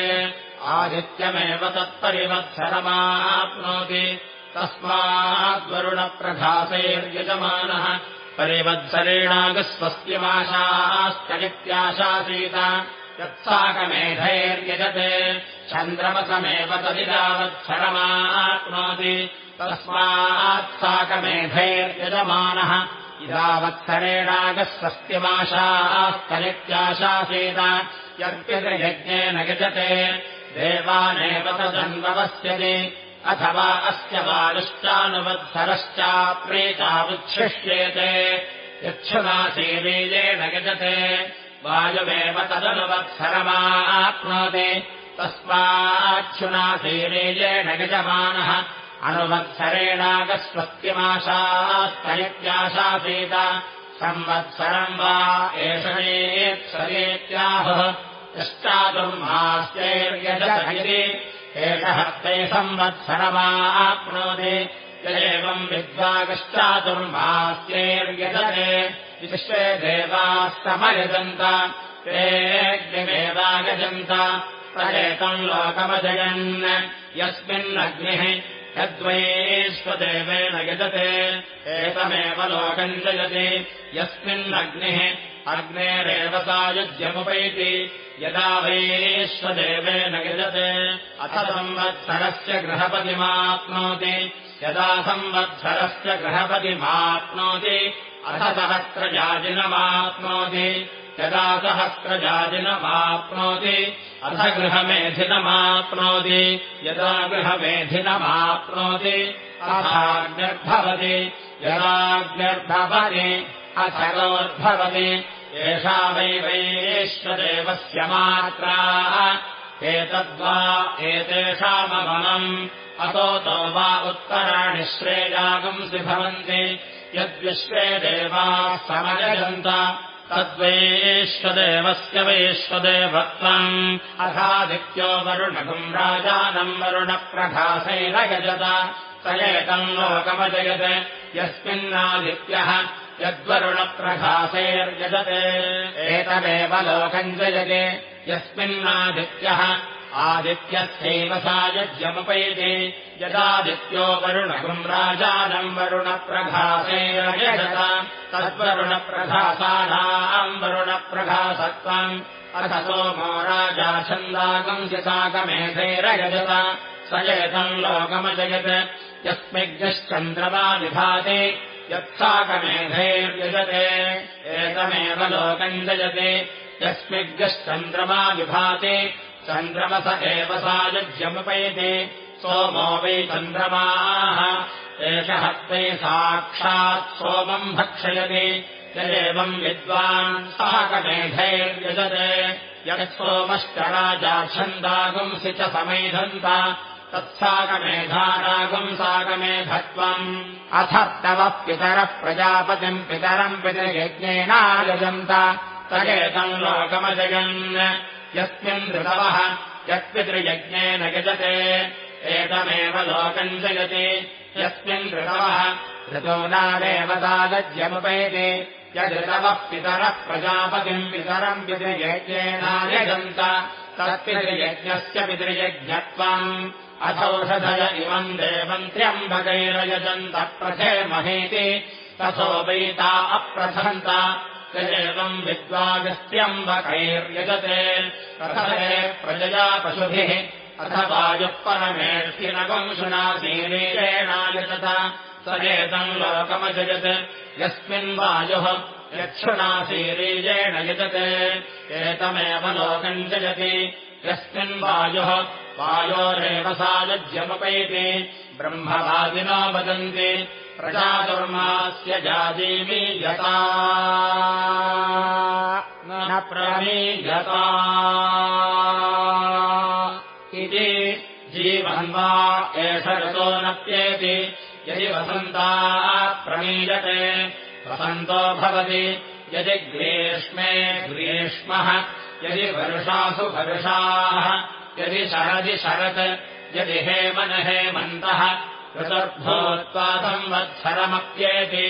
आदित्यमेव तत्परिवत्सरमाप्नोति। तस्माद्वरुणप्रभासैर्यजमानः परिवत्सरेणागस्वस्तिमाशाश्चलित्याशासीत यत्साकमेधैर्यजते। चन्द्रमसमेव तदिदावत्सरमाप्नोति। तस्मात् साकमेधैर्यजमानः। इदावत्सरेणागस्वस्तिमाशास्तलित्याशासीत यद्यज्ञेन यजते। देवानेव तदन्वपस्यति अथवा अस्य बालुश्चानुवत्सरश्चाप्रेतावुच्छिष्येते यच्छुनाशीवीजेन यजते। वायुमेव तदनुवत्सरमाप्नोति तस्माच्छुनाशीवीजेन यजमानः। अनुवत्सरेणागस्वस्तिमाशास्तलित्याशासीत संवत्सरम् वा एष सरेत्याहुः एषः ते संवत्सरमाप्नोति। यदेवम् विद्वागश्चातुर्मास्यैर्यजते विश्वे देवाः समयजन्त तेऽग्निमेवागजन्त तदेतम् लोकमजयन्। यस्मिन्नग्निः यद्वैश्वदेवेन यजते एतमेव लोकम् जयति। यस्मिन्नग्निः अग्नेरेव सायुज्यमुपैति यदा वैश्वदेवेन यजते अथ संवत्सरस्य गृहपतिमाप्नोति। यदा संवत्सरस्य गृहपतिमाप्नोति अथ सहस्रजाजिनमाप्नोति यदा सहस्रजाजिनमाप्नोति अथ गृहमेधिनमाप्नोति। यदा गृहमेधिनमाप्नोति अथाग्निर्भवति। यदाग्निर्भवति अथगोर्भवति एषा वै वैश्वदेवस्य मात्रा। एतद्वा एतेषाममनम् अतोतो वा उत्तराणि श्रेयागंसि भवन्ति। यद्विश्वे देवाः समयजन्त तद्वैश्वदेवस्य वैश्वदेवत्वम् अथादित्यो वरुणघुम् राजानम् वरुणप्रभासैरयजत स एतम् लोकमजयत् यस्मिन्नादित्यः यद्वरुणप्रभासैर्यजते एतदेव लोकम् जयते यस्मिन्नादित्यः आदित्यस्यैव सायुज्यमुपैति यदादित्यो वरुणघुम् राजानम् वरुणप्रभासैरयजत तद्वरुणप्रभासानाम् वरुणप्रभासत्वम्। अथ सोमो राजा छन्दागंसि साकमेधैरयजत स एतम् लोकमजयत्। यस्मिज्ञश्चन्द्रमा विभाति। यत्साकमेधैर्यजते एतमेव लोकम् जयते। यस्मिज्ञश्चन्द्रमा विभाति चन्द्रमस एव सायुज्यमुपैति सोमो वै चन्द्रमाः। एषः ते साक्षात् सोमम् भक्षयति। यदेवम् विद्वान् साकमेधैर्यजते राजा छन्दागुंसि च समैधन्त। तत्साकमेधानागुम् साकमेधत्वम् अथ तव पितरः प्रजापतिम् पितरम् पितृयज्ञेनायजन्त तदेतम् लोकमजयन् यस्मिन् ऋतवः यत्पितृयज्ञेन यजते। एतमेव लोकम् जयति। यस्मिन् ऋतवः ऋतूनादेव तादज्यमुपैति यदृतवः पितरः प्रजापतिम् पितरम् पितृयज्ञेनायजन्त। तत्पितृयज्ञस्य पितृयज्ञत्वम्। अथौषधय इमम् देवन्त्र्यम्भगैरयजन्त प्रथेमहेति। तथो वैता अप्रथन्त एवम् विद्वागस्त्यम्बकैर्यजते कथते प्रजया पशुभिः। अथ वायुः परमेष्टिनवंशुनासीरेणायजत स एतम् लोकमजयत्। यस्मिन् वायुः यच्छुनासीरीजेण यजते। एतमेव लोकम् जयति। यस्मिन् वायुः वायोरेव सा युज्यमुपैति ब्रह्मवादिनो वदन्ति प्रमीयता। इति जीवन् वा एष ऋतो नप्येति यदि वसन्ताः प्रमीयते वसन्तो भवति। यदि ग्रीष्मे ग्रीष्मः यदि वर्षासु वर्षाः यदि शरदि शरत् यदि हेमन हेमन्तः ऋतर्भोत्वा संवत्सरमप्येति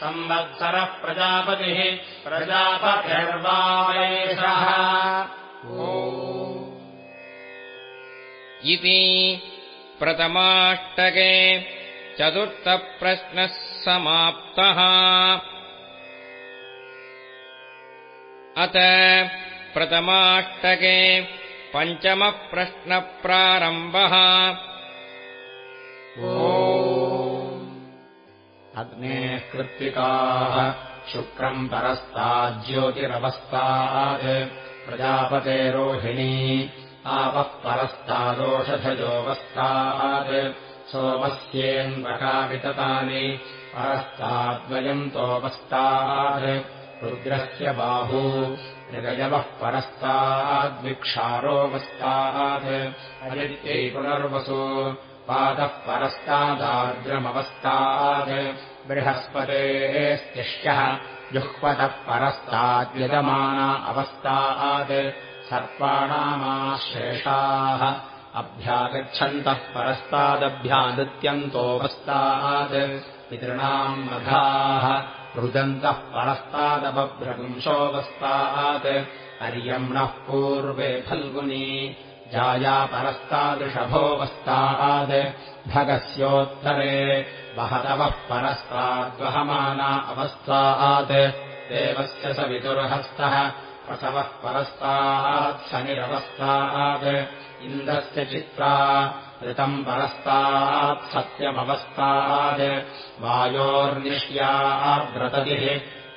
संवत्सरः प्रजापतिः प्रजापतिर्वायेषः इति प्रथमाष्टके चतुर्थप्रश्नः समाप्तः। अत प्रथमाष्टके पञ्चमप्रश्नप्रारम्भः अग्नेः कृत्तिकाः शुक्रम् परस्ताज्योतिरवस्तात् प्रजापतेरोहिणी आपः परस्तादोषधयोऽवस्तात् सोमस्येन्वकाविततानि परस्ताद्वयन्तोऽवस्तात् रुद्रस्य बाहू हृदयवः परस्ताद्विक्षारोऽवस्तात् अदित्यै पुनर्वसु पादः परस्तादार्द्रमवस्तात् बृहस्पतेस्तिष्यः जुह्वतः परस्ताद्यजमाना अवस्तात् सर्पाणामाश्रेषाः अभ्यागच्छन्तः परस्तादभ्यादित्यन्तोऽवस्तात् पितॄणाम् मघाः रुदन्तः परस्तादपभ्रपुंसोऽवस्तात् अर्यम्णः पूर्वे फल्गुनी जाया परस्तादृषभोऽवस्तात् भगस्योत्तरे वहतवः परस्ताद्वहमाना अवस्तात् देवस्य सवितुर्हस्तः प्रसवः परस्तात् शनिरवस्तात् इन्द्रस्य चित्रा ऋतम् परस्तात् सत्यमवस्तात् वायोर्निष्याद्रततिः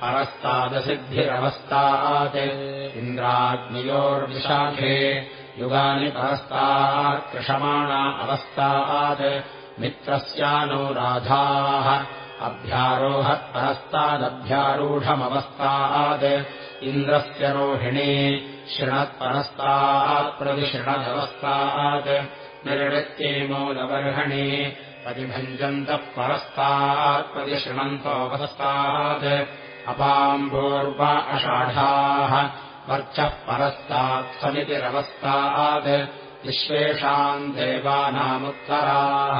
परस्तादसिद्धिरवस्तात् इन्द्राग्नियोर्विशाखे युगानि परस्तात् कृषमाणा अवस्तात् मित्रस्यानुराधाः अभ्यारोहत्परस्तादभ्यारूढमवस्तात् इन्द्रस्य रोहिणी शृणत्परस्तात्प्रतिशृणदवस्तात् निर्णत्येमोदबर्हणि प्रतिभञ्जन्तः परस्तात्प्रतिशृणन्तोऽवस्तात् अपाम्भोर्व अषाढाः वर्चः परस्तात् समितिरवस्तात् विश्वेषाम् देवानामुत्तराः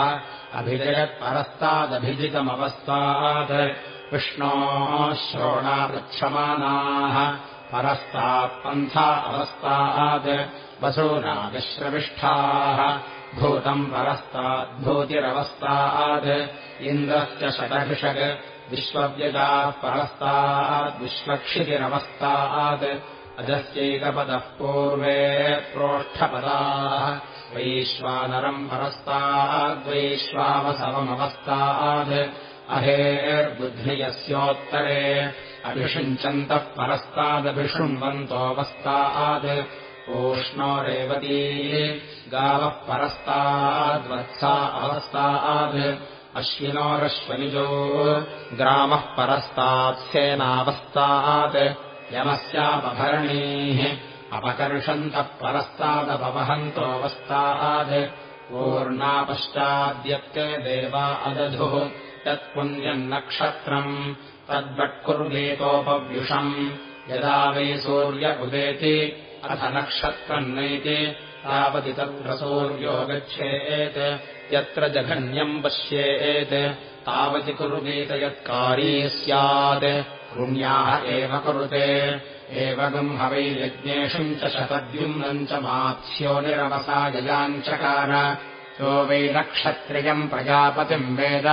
अभिजयत्परस्तादभिजितमवस्तात् विष्णोः श्रोणापृच्छमानाः परस्तात्पन्था अवस्तात् वसूनाविश्रविष्ठाः भूतम् परस्ताद्भूतिरवस्तात् इन्द्रस्य शतभिषक् विश्वव्यजाः परस्ताद्विश्वक्षितिरवस्तात् अजस्यैकपदः पूर्वे प्रोष्ठपदाः। वैश्वानरम् परस्ताद्वैश्वावसवमवस्तात् अहेर्बुद्धियस्योत्तरे अभिषिञ्चन्तः परस्तादभिशृण्वन्तोऽवस्तात् ओष्णो रेवती गावः परस्ताद्वत्सा अवस्तात् अश्विनोरश्वनिजो ग्रामः परस्तात्सेनावस्तात् यमस्यापभरणीः अपकर्षन्तः परस्तादपवहन्तोऽवस्तात् पूर्णापश्चाद्यत्ते देवा अदधुः यत्पुण्यम् नक्षत्रम् तद्वट्कुर्वेतोपव्युषम् यदा वै सूर्य उदेति अथ नक्षत्रम् नैति तावति तत्र सूर्यो गच्छेत् यत्र जघन्यम् पश्येत् तावति कुर्वीत यत्कारी स्यात्। पुण्याः एव कुरुते। एवगम् हवै यज्ञेषुम् च शतद्युम्नम् च मात्स्यो निरवसाययाञ्चकार यो वै नक्षत्रियम् प्रजापतिम् वेद।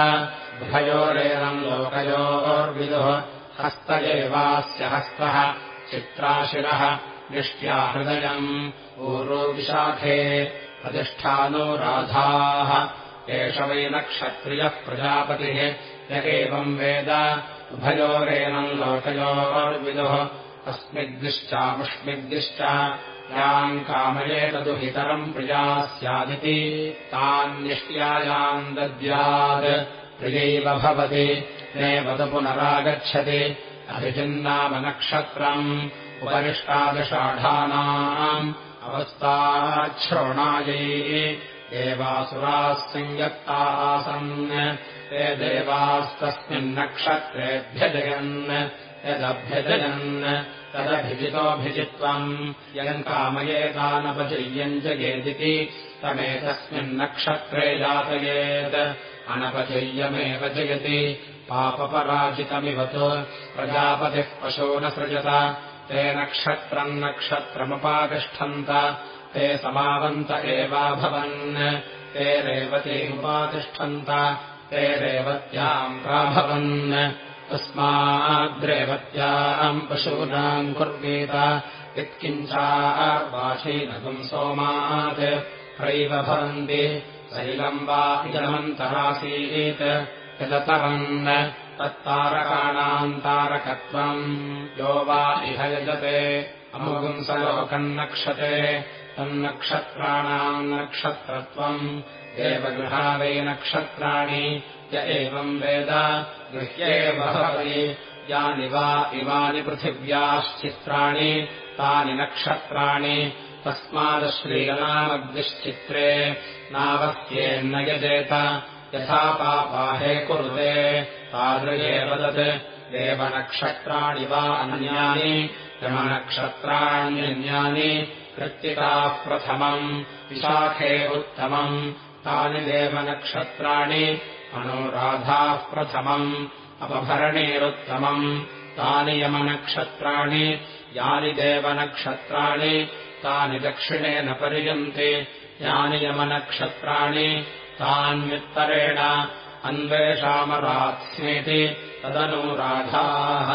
उभयोरेनम् लोकयोर्विदुः हस्त एवास्य हस्तः। चित्राशिरः। निष्ट्या हृदयम्। ऊरोविशाखे प्रतिष्ठानो राधाः एष वै नक्षत्रियः प्रजापतिः य एवम् वेद। उभयोरेनम् लोकयोर्विदुः अस्मिद्दिश्चामुष्मिद्दिश्च याम् कामयेतदुहितरम् प्रिया स्यादिति तान्निष्ट्यायाम् दद्यात् प्रियैव भवति। नेवतु पुनरागच्छति। अभिजिन्नामनक्षत्रम् उपरिष्टादशाढानाम्। अवस्थाच्छ्रोणायै संयत्ताः आसन्। ते देवास्तस्मिन्नक्षत्रेऽभ्यजयन् यदभ्यजयन् तदभिजितोऽभिजित्वम्। यम् कामयेतानपचय्यम् जयेदिति तमेतस्मिन्नक्षत्रे जातयेत्। अनपचय्यमेव जयति। पापपराजितमिव तु। प्रजापतिः पशो न सृजत ते नक्षत्रम् नक्षत्रमुपातिष्ठन्त। ते समावन्त एवाभवन्। ते रेवतीमुपातिष्ठन्त ते रेवत्याम् प्राभवन्। तस्माद्रेवत्याम् पशूनाम् कुर्वीत। यत्किञ्चावाचीनगुम् सोमात्। प्रैव भवन्ति। शैलम् वा इदमन्तरासीत् यदतरन् तत्तारकाणाम् तारकत्वम् यो वा इह यजते। अमुगुंसलोकम् नक्षते। तन्नक्षत्राणाम् नक्षत्रत्वम्। देवगृहादे नक्षत्राणि य एवम् वेद। गृह्येव भवति। यानि वा इमानि पृथिव्याश्चित्राणि। तानि नक्षत्राणि। तस्मादश्रीगणामग्निश्चित्रे नावस्येन्न यजेत यथा पापाहे कुरुते तादृशेव तत् देवनक्षत्राणि वा अन्यानि यमनक्षत्राण्यन्यानि कृत्तिकाः प्रथमम् विशाखे उत्तमम् तानि देवनक्षत्राणि अनुराधाः प्रथमम् अपभरणेरुत्तमम् तानि यमनक्षत्राणि यानि देवनक्षत्राणि तानि दक्षिणेन पर्यन्ते यानि यमनक्षत्राणि तान्युत्तरेण अन्वेषामरात्स्मेति तदनुराधाः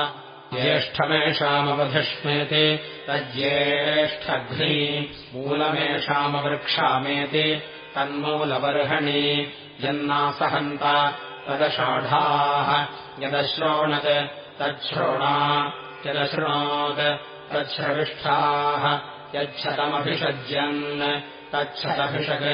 ज्येष्ठमेषामवधिष्मेति तज्ज्येष्ठघ्नी मूलमेषामवृक्षामेति तन्मूलबर्हणि यन्नासहन्त तदषाढाः यदश्रोणत् तच्छ्रोणा यदशृणोत् तच्छ्रविष्ठाः यच्छतमभिषज्यन् तच्छदभिषक्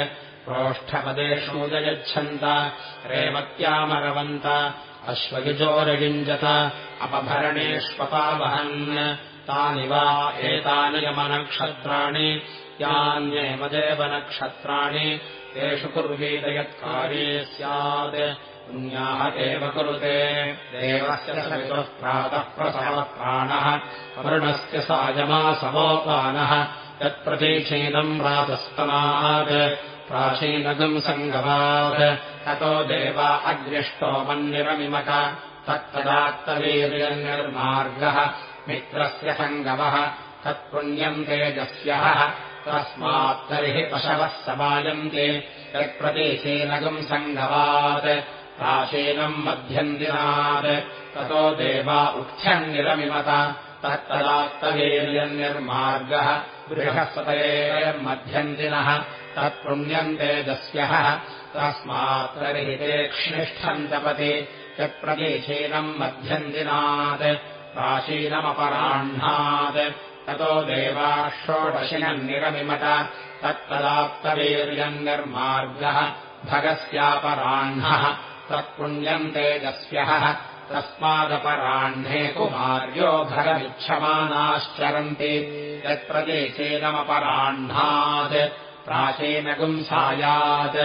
प्रोष्ठपदेषूदयच्छन्त रेवत्यामरवन्त अश्वयुजोरयुञ्जत अपभरणेष्वपावहन्। तानि वा एतानि यमनक्षत्राणि यान्येव देवनक्षत्राणि तेषु कुर्वीत यत्कार्ये स्यात्। पुण्याः एव कुरुते। देवस्य प्रातः प्रसवः प्राणः वर्णस्य सायमासवोपानः यत्प्रतीक्षीणम् प्रातस्तमात् प्राचीनगम् सङ्गमात् ततो देवा अग्निष्टो मन्निरमिमक। तत्तदात्तवीर्यनिर्मार्गः। मित्रस्य सङ्गमः। तत्पुण्यम् तेजस्यः। तस्मात् तर्हि पशवः समायन्ते। यत्प्रदेशीनगम् सङ्गमात् प्राचीनम् मध्यन्दिनात्। ततो देवा उक्थ्यन्निरमिमत तत्तदात्तवीर्यनिर्मार्गः। बृहस्पतयेर्मध्यन्दिनः तत्पुण्यम् तेजस्यः। तस्मात् तर्हि ते क्ष्णिष्ठम् जपति यत्प्रदेशीनम् मध्यन्दिनात्। प्राचीनमपराह्णात्। ततो देवा षोडशिनम् निरमिमत तत्तदाप्तवीर्यम् निर्मार्गः। भगस्यापराह्णः। तत्पुण्यम् तेजस्यः। तस्मादपराह्णे कुमार्यो भगमिच्छमानाश्चरन्ति। यत्प्रदेशेनमपराह्णात् प्राचीनगुंसायात्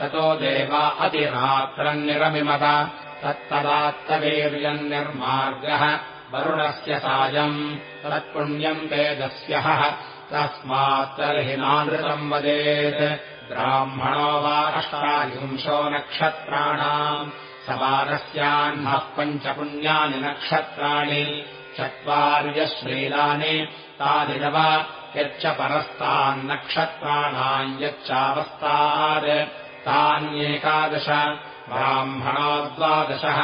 ततो देवा अतिरात्रम् निरमिमत। तत्तदात्तवीर्यम् निर्मार्गः वरुणस्य सायम्। तत्पुण्यम् तेजस्यः। तस्मात् तर्हि नानृतम् वदेत्। ब्राह्मणो वा अष्टायुंशो नक्षत्राणाम्। सवारस्याह्नः पञ्चपुण्यानि नक्षत्राणि। चत्वार्यश्लीलानि तानि यच्च परस्तान्नक्षत्राणाम् यच्चावस्तात् तान्येकादश ब्राह्मणो द्वादशः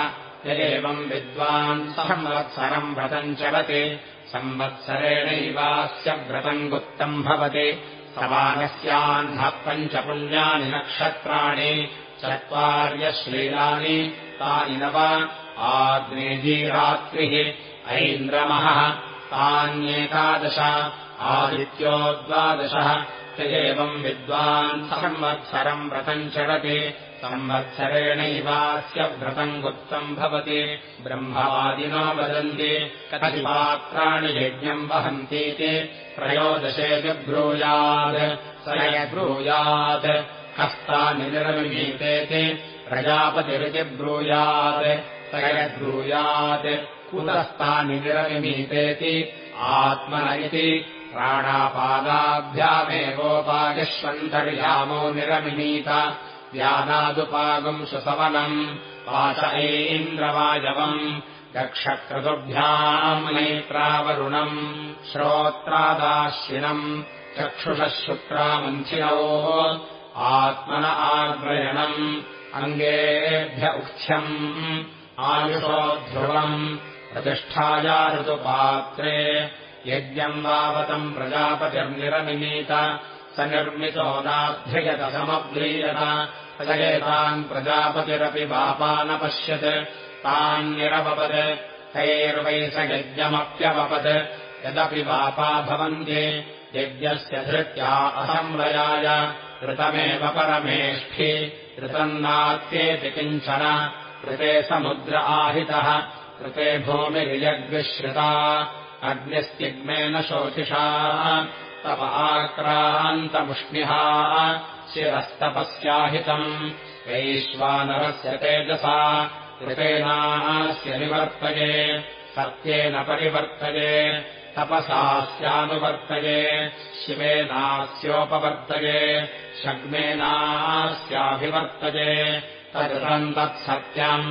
य एवम् विद्वान् संवत्सरम् व्रतम् चलति। संवत्सरेणैवास्य व्रतम् गुप्तम् भवति। सवानस्याह्नः पञ्चपुण्यानि नक्षत्राणि चत्वार्यश्लीलानि तानि नव आग्नेजीरात्रिः ऐन्द्रमः तान्येकादश आदित्यो द्वादशः च एवम् विद्वान् संवत्सरम् व्रतम् चरति। संवत्सरेणैवास्य व्रतम् गुप्तम् भवति। ब्रह्मवादिनो वदन्ति कति पात्राणि यज्ञम् वहन्तीति। त्रयोदशेति ब्रूयात् स यब्रूयात्। हस्तानि निरमीतेति प्रजापतिरिति ब्रूयात् स यद्ब्रूयात् कुतस्तानि निरमिमीतेति आत्मन इति प्राणापादाभ्यामेवोपायश्वन्तर्यामो निरमिमीत व्यानादुपागुम् सुसवनम् पाच ऐन्द्रवायवम् दक्षक्रतुभ्याम् नेत्रावरुणम् श्रोत्रादाश्विनम् चक्षुषः शुक्रामन्थिनो आत्मन आग्रयणम् अङ्गेभ्य उक्थ्यम् आयुषो ध्रुवम् प्रतिष्ठाया ऋतुपात्रे यज्ञम् वावतम् प्रजापतिर्निरमिमीत स निर्मितो नाभ्ययत समव्रीयत एतान् प्रजापतिरपि पापानपश्यत् तान्निरपपत् तैर्वै स यज्ञमप्यवपत् यदपि पापा भवन्ति यज्ञस्य धृत्या असंलयाय ऋतमेव परमेष्ठि ऋतन्नात्येति किञ्चन ऋते समुद्र आहितः ऋते भूमिर्यग्विश्रिता अग्निस्तिग्मेन शोचिषा तप आक्रान्तमुष्णिहा शिरस्तपस्याहितम्। वैश्वानरस्य तेजसा ऋतेनास्य निवर्तये सत्येन परिवर्तये तपसास्यानुवर्तये शिवेनास्योपवर्तये शग्मेनास्याभिवर्तये तदृतम् तत्सत्यम्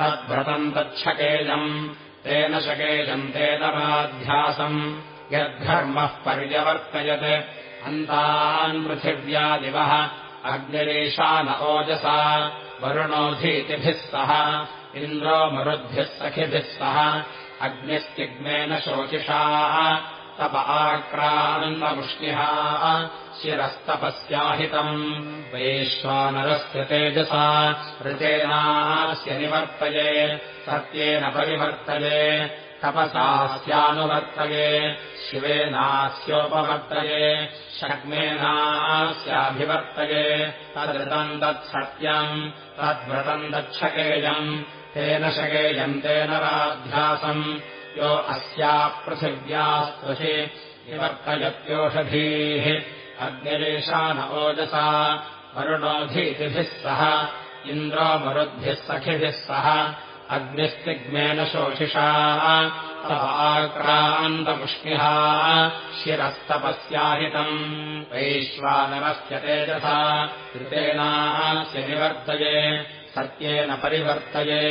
तद्भृतम् तच्छकेजम् तेन शकेजम् तेन राध्यासम् यद्धर्मः पर्यवर्तयत् अन्तान् पृथिव्यादिवः अग्निरेशान ओजसा। वरुणोऽधीतिभिः सह। इन्द्रो मरुद्भिः सखिभिः सह। अग्निस्तिग्मेन शोचिषा। तप आक्रानन्दमुष्णिहा शिरस्तपस्याहितम् वैश्वानरस्य तेजसा ऋतेनास्य निवर्तये सत्येन परिवर्तये तपसास्यानुवर्तये शिवेनास्योपवर्तये शग्मेनास्याभिवर्तये तदृतम् तत्सत्यम् तद्व्रतम् तच्छकेयम् तेन शकेयम् तेन राध्यासम्। यो अस्या पृथिव्यास्पृशि निवर्तयत्योषधीः अग्निरेशान ओजसा वरुणोधीतिभिः सह इन्द्रो मरुद्भिः सखिभिः सह अग्निस्तिग्मेन शोषिषा आक्रान्तमुष्णिहा शिरस्तपस्याहितम्। वैश्वानरस्य तेजसा ऋतेनास्य निवर्तये सत्येन परिवर्तये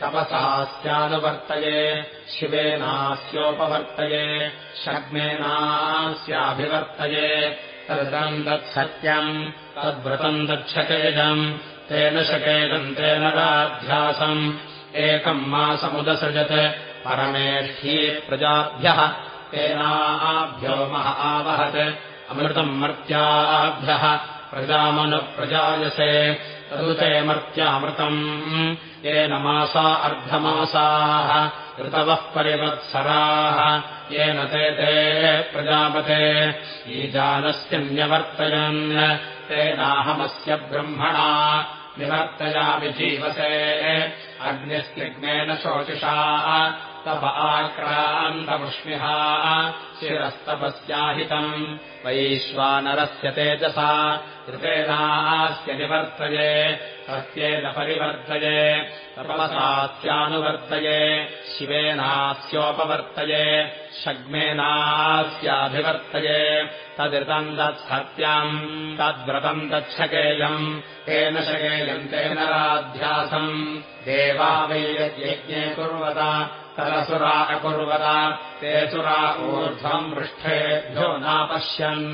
तपसास्यानुवर्तये शिवेनास्योपवर्तये शग्मेनास्याभिवर्तये तदम् तत्सत्यम् तद्व्रतम् तच्छकेजम् तेन शकेदम् तेन राध्यासम् एकम् मासमुदसृजत् परमेष्ठी प्रजाभ्यः। तेनाभ्यो मह आवहत् अमृतम् मर्त्याभ्यः प्रजामनुप्रजायसे तदुते मर्त्यामृतम् येन मासा अर्धमासाः ऋतवः परिवत्सराः। येन ते ते प्रजापते। ईजानस्यन्यवर्तयन् तेनाहमस्य ब्रह्मणा निवर्तयामि जीवसे। अग्निस्तिग्नेन शोचिषा तप आक्रान्तमुष्मिहा शिरस्तपस्याहितम्। वैश्वानरस्य तेजसा ऋतेनास्य निवर्तये सत्येन परिवर्तये तपसास्यानुवर्तये शिवेनास्योपवर्तये शग्मेनास्याभिवर्तये तदृतम् तत्सत्यम् तद्व्रतम् तच्छकेयम् तेन शकेयम् तेन राध्यासम् देवा वै यज्ञे कुर्वत तरसुरा अकुर्वत ते सुरा ऊर्ध्वम् पृष्ठेभ्यो नापश्यन्।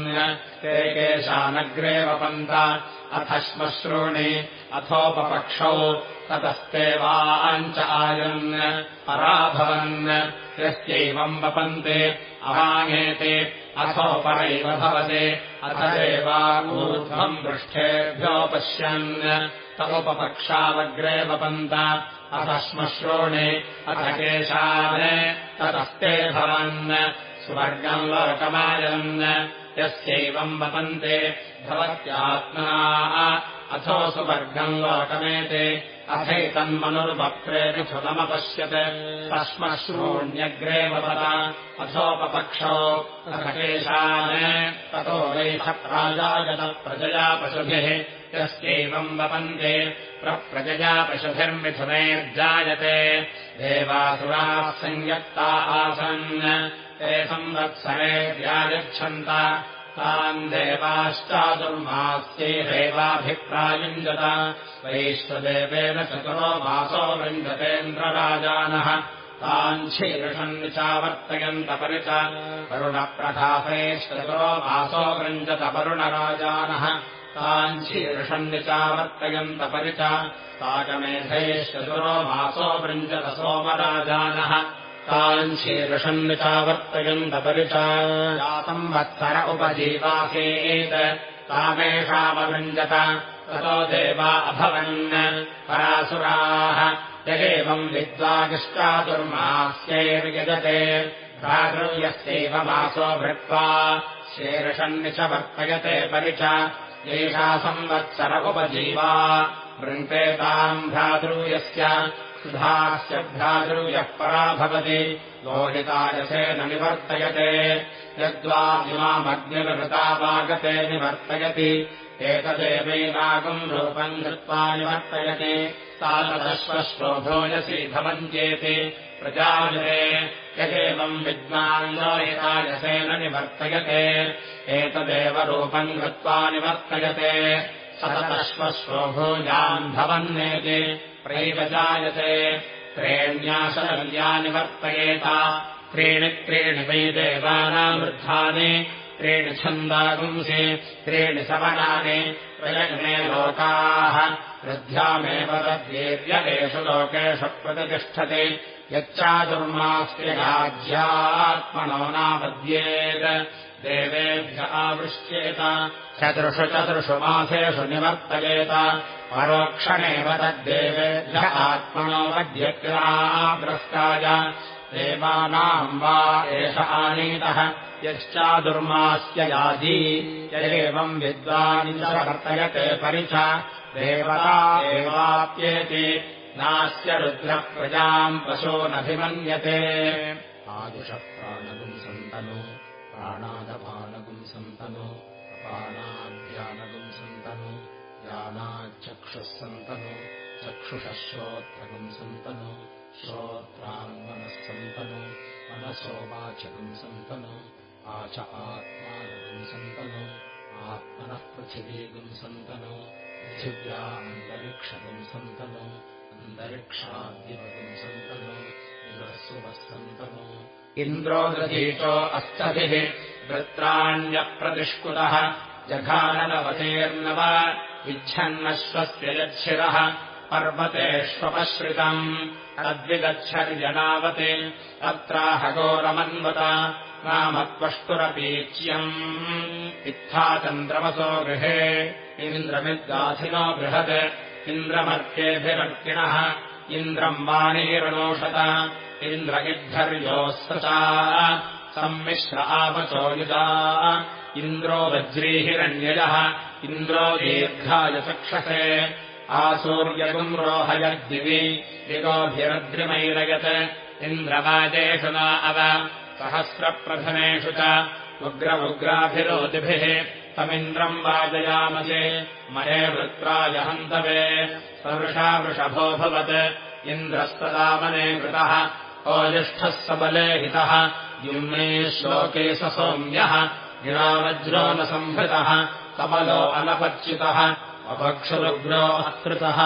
ते केशानग्रे वपन्त अथ श्मश्रूणि अथोपपक्षौ ततस्ते वाञ्च आयन्। पराभवन् यस्यैवम् वपन्ते अवाङ्येते अथोपरैव भवते अथ देवामूर्ध्वम् पृष्ठेभ्यो पश्यन् तमुपपक्षावग्रे वपन्त अथ श्मश्रोणे अथ केशान् ततस्ते भवन् स्वर्गम् लोकमायन् यस्यैवम् वपन्ते भवत्यात्मना अथो सुवर्गम् लोकमेते अथैतन्मनुर्वक्त्रे मिथुनमपश्यत् तश्मश्रूण्यग्रे वपद अथोपपक्षो केशान् ततो वैथ प्राजागतप्रजया पशुभिः यस्यैवम् वपन्ते प्रप्रजया पशुभिर्मिथुनैर्जायते। देवासुराः संयत्ता आसन् ते संवत्सरे व्यागच्छन्त तान् देवाश्चादुर्मास्यैरेवाभिप्रायुञ्जत वैश्वदेवेन चतुरो मासो वृञ्जतेन्द्रराजानः। तान् शीर्षन्निचावर्तयन्तपरि च वरुणप्रधापैश्चतुरो मासो वृञ्जतपरुणराजानः तान् शीर्षन्निचावर्तयन्तपरि च ताकमेधैश्चतुरो मासो वृञ्जत सोमराजानः तान् शीर्षन्निचावर्तयन्तपरि च जातम् वत्सर उपजीवासेत् तामेषामवृञ्जत ततो देवा अभवन् परासुराः यगेवम् विद्वागिष्टादुर्मास्यैर्यजते भ्रातृव्यस्यैव मासो भृत्वा शीर्षन्नि च वर्तयते परि च येषा संवत्सर उपजीवा। वृङ्क्तेताम् भ्रातृव्यस्य सुधास्य भ्रातृव्यः परा भवति। लोहितायसेन निवर्तयते। यद्वा इमामग्निर्हृतावागते निवर्तयति। एतदेवैनागम् रूपम् कृत्वा निवर्तयति। तादश्वश्रोभोजसि भवन्त्येति प्रजाले यदेवम् विद्वान्लोहितायसेन निवर्तयते। एतदेव रूपम् कृत्वा निवर्तयते। सततश्वश्रोभोजाम् भवन्नेति। प्रैवजायते। त्रेण्याशल्या निवर्तयेत त्रीणि त्रीणि वै देवानामृद्धानि त्रीणि छन्दागुंसि। त्रीणि सवनानि। प्रयग्ने लोकाः। वृद्ध्यामेव तद्वीर्य एषु लोकेषु प्रतिष्ठति यच्चादुर्मास्य राज्यात्मनो नापद्येत् देवेभ्य आवृश्येत चतुर्षु चतुर्षु मासेषु निवर्तयेत। परोक्षणेव तद्देवेभ्य आत्मनो मध्यग्राप्रस्ताय देवानाम् वा एष आनीतः। यश्चादुर्मास्य याजी यदेवम् विद्वान् च वर्तयते परि च देवता एवाप्येति नास्य रुद्रप्रजाम् पशोनभिमन्यते आदुषप्राणगुम् सन्तनो प्राणादपानगुम् सन्तनो अपानाभ्यानगुम् सन्तनो यानाच्चक्षुः सन्तनो चक्षुषः श्रोत्रगुम् सन्तनो श्रोत्रान्मनः सन्तनो मनसो वाचकम् सन्तनो आच आत्मानगुम् सन्तनो आत्मनः पृथिवीगुम् सन्तनो पृथिव्या अन्तरिक्षगुम् सन्तनो सन्तनो इन्द्रोदधीतो अस्तभिः वृत्राण्यप्रतिष्कुतः जघाननवतेर्नव विच्छन्नश्वस्य यच्छिरः पर्वतेष्वपश्रितम् तत्राहगोरमन्वत नाम त्वष्टुरपीच्यम्। इत्था चन्द्रमसो गृहे इन्द्रमिद्गाथिनो बृहत् इन्द्रमर्केभिरर्किणः इन्द्रम् वाणीरनोषत। इन्द्रगिद्धर्योऽस्सचा सम्मिश्र आपचोयुजा इन्द्रो वज्रीहिरण्यजः। इन्द्रो दीर्घाय चक्षसे। आसूर्यगुम् रोहयद्दिवि दिगोभिरद्रिमैरयत् इन्द्रवाजेषु न अव। सहस्रप्रथमेषु च। उग्रमुग्राभिरोदिभिः तमिन्द्रम् वाजयामसे महे वृत्राय हन्तवे सवृषा वृषभोऽभवत् इन्द्रस्तदामने कृतः ओजिष्ठः सबले हितः। युम्ने श्लोके स सौम्यः गिरावज्रो न सम्भृतः कमलो अनपच्युतः अपक्षुरुग्रो अकृतः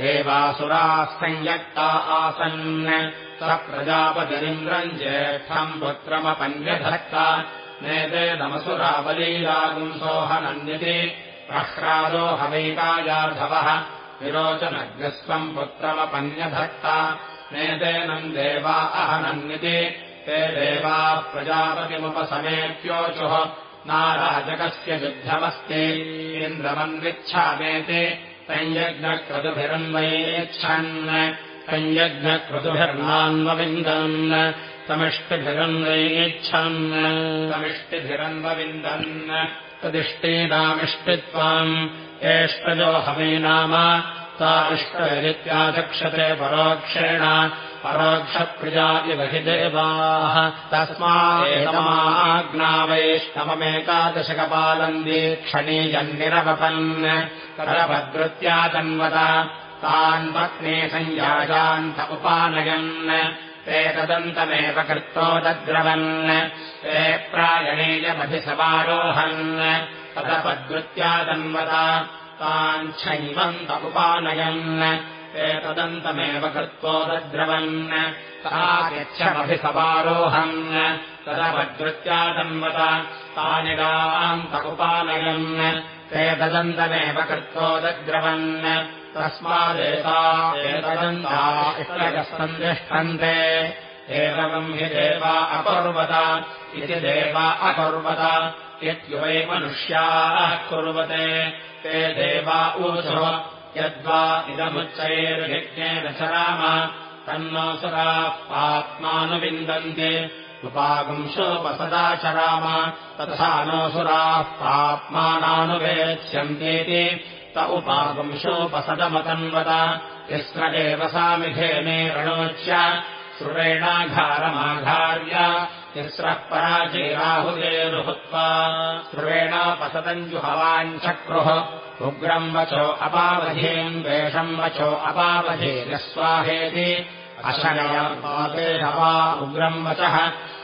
देवासुराः संयक्ता आसन् स प्रजापतिरिन्द्रम् ज्येष्ठम् पुत्रमपन्यधत्त नेते नमसुरावलीरागुंसोऽहनन्यति प्रह्रादो हवैकायाधवः विरोचनग्रस्वम् पुत्रमपन्यधत्ता। नेदेनम् देवा अहनन्निति ते देवाः प्रजापतिमुपसमेत्योचुः। नाराजकस्य युद्धमस्ति। इन्द्रमन्विच्छामेति तञ्यज्ञक्रतुभिरन्वयेच्छन् तञ्यज्ञक्रतुभिर्नान्वविन्दन् तमिष्टिभिरन्वयेच्छन्। तमिष्टिभिरन्वविन्दन्। तदिष्टीनामिष्टित्वाम् एष्टजो हवे नाम। सा इष्टरित्याचक्षते परोक्षेण। परोक्षप्रिया इव हि देवाः। तस्माग्नावैष्णवमेकादशकपालम् दीक्षणीयन्निरवपन् करभद्रुत्या तन्वत तान् पत्ने सञ्जाजान्त उपानयन् ते तदन्तमेव कृत्तोदद्रवन् ते प्रायणेयमभिसमारोहन् तदपद्वृत्या तन्वत तान् छैवन्त उपानयन् एतदन्तमेव कृत्वोदद्रवन् तागच्छमभिसमारोहन् तदवद्वृत्यादन्वत तानिगान्त उपानयन् एतदन्तमेव कृत्वोदद्रवन् तस्मादेता एतदन्ता इष्टगस्सन्तिष्ठन्ते एवम् हि देवा अकुर्वत इति देवा अकुर्वत यद्युवै मनुष्याः कुर्वते। ते देवा ऊचुः यद्वा इदमुच्चैर्यज्ञेन चराम तन्नोऽसुराः पाप्मानुविन्दन्ते। उपागुंशोपसदा चराम तथा नोऽसुराः पाप्मानानुवेत्स्यन्तेति त सामिधेने रणोच्य सुरेणाघारमाघार्य तिस्रः पराचैराहुतेरुहुत्वा सुरेणापसदञ्जुहवाञ्चक्रुः उग्रम् वचो अपावधीम् द्वेषम् वचो अपावधीयस्वाहेति अशनयपाते हवा उग्रम् वचः।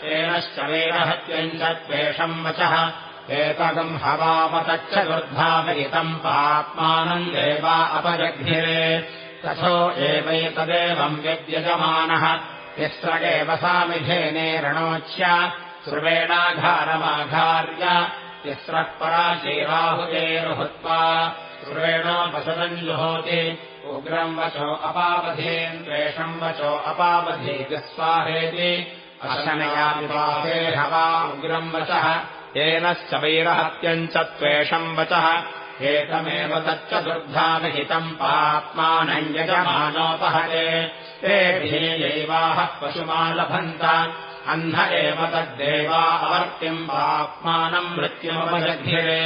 तेनश्च वेरहत्यम् च द्वेषम् वचः एतगम् हवापतच्च पाप्मानम् देवा अपजघ्निरे। तथो एवैतदेवम् सामिधेने रणोच्य सुर्वेणाघारमाघार्य। तिस्रः पराचैराहुतेरुहुत्वा सुरेणोपसदम् जुहोति। उग्रम् वचो अपावधीम् द्वेषम् वचो अपावधीगस्वाहेति अशनयापिपासे हवा उग्रम् वचः येनश्च वैरहत्यम् च त्वेषम् वचः। एतमेव तच्च दुर्धाविहितम् पाप्मानम् यजमानोपहरे ते भिनेयैवाः पशुमालभन्त अह्न एव तद्देवा अवर्तिम् पाप्मानम् मृत्युमपजघ्यरे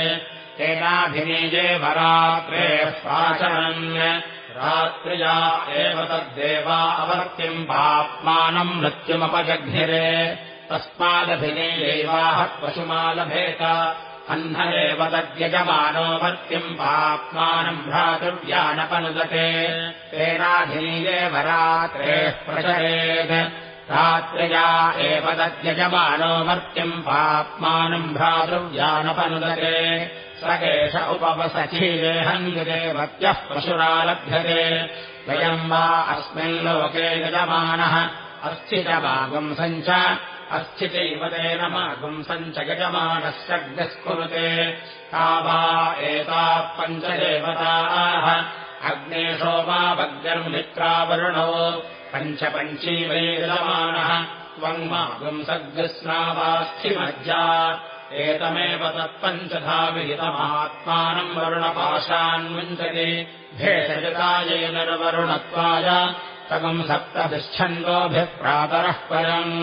तेनाभिनीये वरात्रे प्राचरन्। रात्र्या एव तद्देवा अवर्तिम् पाप्मानम् मृत्युमपजघ्निरे तस्मादभिनेयैवाः पशुमालभेत। तद्यजमानो वर्तिम् पाप्मानम् भ्रातृव्यानपनुदते। तेनाधिनीये वरात्रेः प्रचरेत्। रात्र्या एव तद्यजमानो मर्त्यम् पाप्मानम् भ्रातृव्यानपनुदते। स एष उपवसचीदेहन्विदेवत्यः पशुरालभ्यते। वयम् वा अस्मिल्लोके यजमानः। अस्थितमागुंसम् च अस्थितैव तेन मागुंसम् च यजमानस्य ग्स्कुरुते का वा एताः पञ्चदेवताः। अग्नेशो वा भग्निर्मित्रावरुणो पञ्चपञ्चीवैरमाणः त्वम् मागुंसग्स्नावास्थिमज्जा एतमेव तत्पञ्चधा विहितमात्मानम् वरुणपाशान्मुञ्चति भेषजतायेनर्वरुणत्वाय तगम् सप्ततिच्छन्दोभिः प्रातरः परम्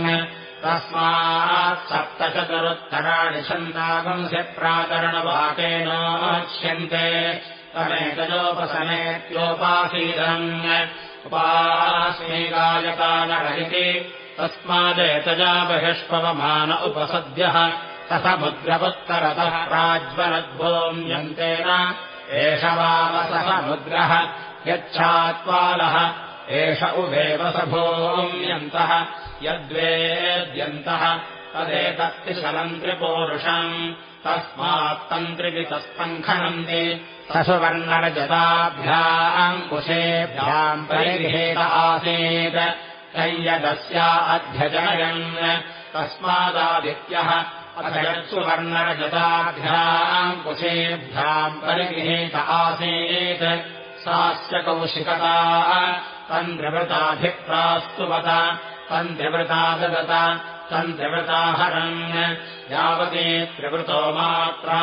तस्मात् सप्तचतुरुत्तराणि छन्दागंस्य प्रातरणवाकेनोच्यन्ते तमेतजोपसमेत्योपासीदन् गायकानरहिति तस्मादेतजा बहिष्पवमान उपसद्यः। समुद्रपुत्तरतः प्राज्वलद्भोम्यन्तेन। एष वावसमुद्रः यच्छात्वालः। एष उभेव स भोम्यन्तः यद्वेद्यन्तः तदेतस्ति सलन्त्रिपोरुषम् तस्मात्तन्त्रिवितस्तङ्खनन्ति ससुवर्णरजताभ्याम् कुशेभ्याम् परिगृहेत आसीत् तय्यदस्या अध्यजनयन् तस्मादादित्यः अथयत्सुवर्णरजताभ्याम् कुशेभ्याम् परिगृहेत आसीत् सास्य कौशिकता तन्द्रिवृताभिप्रास्तुवत तन्द्रिवृता ददत तन्द्रिवृताहरन् यावती त्रिवृतो मात्रा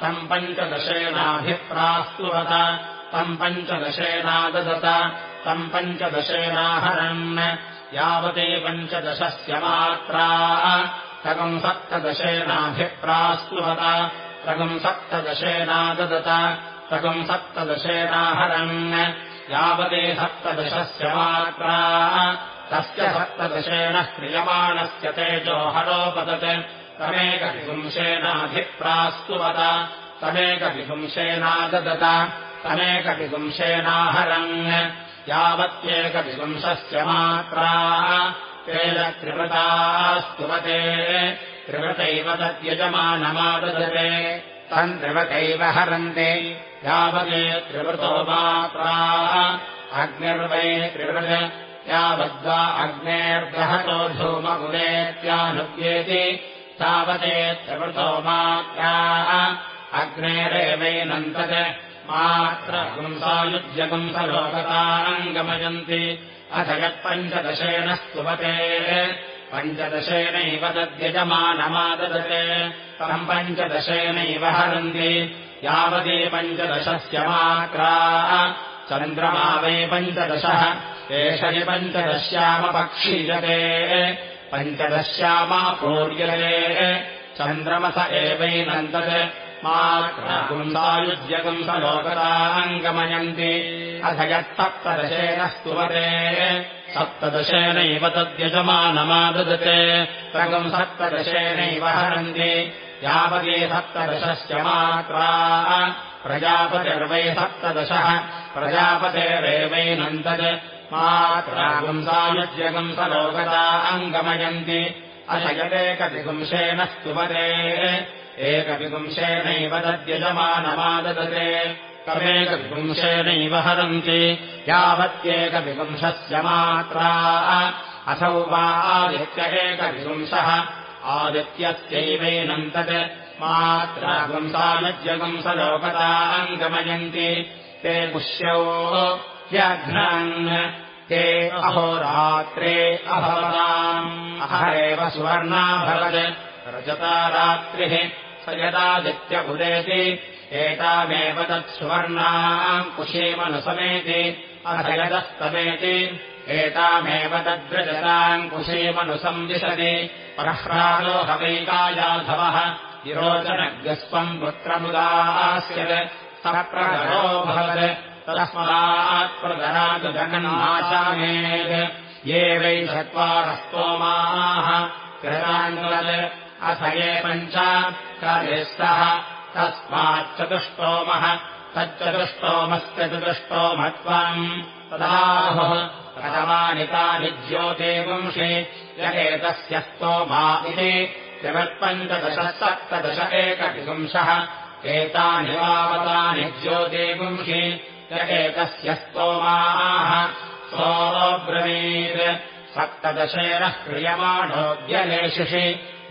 तम् पञ्चदशेनाभिप्रास्तुवत तम् पञ्चदशेनाददत तम् पञ्चदशेनाहरन् यावती पञ्चदशस्य मात्रा तगम् सप्तदशेनाभिप्रास्तुवत तगम् सप्तदशेनाददत तगम् सप्तदशेनाहरन् यावती सप्तदशस्य मात्रा तस्य सप्तदशेन क्रियमाणस्य तेजोहरोपदत् तमेकविपुंशेनाभिप्रास्तुवत तमेकविपुंशेनाददत तमेकविपुंशेनाहरन् यावत्येकविपुंशस्य मात्रा। तेन त्रिवृतास्तुवते त्रिवृतैव तम् त्रिवतैव हरन्ते। यावते त्रिवृतो मात्रा। अग्निर्वै त्रिवृत यावद्वा अग्नेर्गहतो धूमगुलेत्यानुव्येति तावते त्रिवृतो मात्रा। अग्नेरेवैनन्तत् मात्र पुंसायुज्यपुंसलोकताम् गमयन्ति अथ यत्पञ्चदशेन स्तुवते पञ्चदशेनैव तद्यजमानमाददते परम् पञ्चदशेनैव हरन्ति। यावती पञ्चदशस्य मात्रा चन्द्रमा वै पञ्चदशः एष हि पञ्चदश्यामपक्षीयते। पञ्चदश्यामापूर्यते। चन्द्रमस एवैनन्तत् मात्रापुंसायुज्यकम् स लोकताम् गमयन्ति अथ यत्सप्तदशेन स्तुवते सप्तदशेनैव तद्यजमानमाददते। प्रगम् सप्तदशेनैव हरन्ति यावती सप्तदशस्य मात्रा। प्रजापतिर्वै सप्तदशः। स लोकता अङ्गमयन्ति। अशयदेकविपुंशेन स्तुवते एकविपुंशेनैव तद्यजमानमाददते तमेकविपुंशेनैव हरन्ति। यावत्येकविपुंशस्य मात्रा। असौ वा आदित्य एकविपुंशः आदित्यस्यैवैनन्तत् मात्रापुंसायुज्यकम् स लोकताम् गमयन्ति ते पुष्यौ व्यघ्नन् ते अहोरात्रे अभवताम्। अहरेव सुवर्णाभवत् रजता रात्रिः। स यदादित्य उदेति। एतामेव तत्सुवर्णाम् कुशीमनुसमेति अथ यदस्तमेति एतामेव तद्रजताम् कुशीमनुसंविशति परह्रादो हवैकायाधवः। विरोचनग्रस्त्वम् पुत्रमुदास्यत् सप्रदरो भवत् तस्मात्प्रदरात् जगन्नाशामेत् ये वै चत्वारस्तोमाः कृतान्वत् अथ ये पञ्च कलिस्तः तस्माच्चतुष्टोमः तच्चतुष्टोमश्चतुष्टोमत्वम् तदाहुः कथमानि तानि ज्योतिपुंषि यदेतस्य स्तोमा इति जगत्पञ्चदशः सप्तदश एकविपुंशः एतानि वावतानि ज्योतिपुंषि एकस्य स्तोमाः सोऽब्रवीत् सप्तदशेन क्रियमाणोऽद्यलेशिषि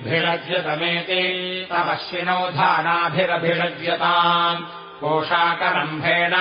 भिषज्यतमेति तमश्विनौ धानाभिरभिषज्यताम् कोशाकरम्भेण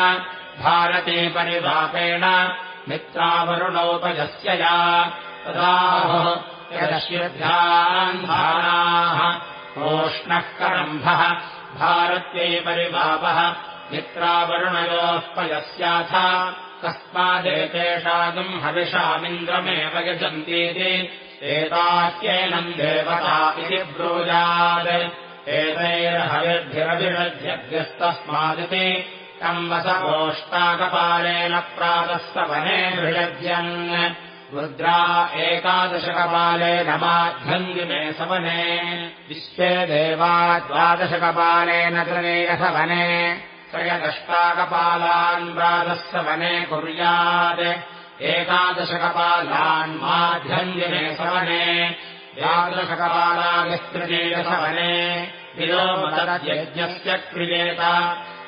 भारती परिवापेण मित्रावरुणोपजस्य या। तदाहुः यदश्यभ्याम् धानाः कोष्णः करम्भः भारत्यै परिवापः मित्रावरुणयोः पयस्याथ। कस्मादेतेषागम् हविषामिन्द्रमेव यजन्तीति। एताह्येनम् देवता इति ब्रूयात्। एतैर्हविर्भिरभिषज्यभ्यस्तस्मादिति तम् वसवोष्टाकपालेन प्रातस्तवने भिषज्यन् रुद्रा एकादशकपालेन माध्यङ्गिमे सवने। विश्वे देवा द्वादशकपालेन तृणेयसवने त्रयदष्टाकपालान् प्रातःसवने कुर्यात्। एकादशकपालान् माध्यङ्गिमे सवने। द्वादशकपालागस्तृतीयसवने विलोमतद्यज्ञस्य क्रियेत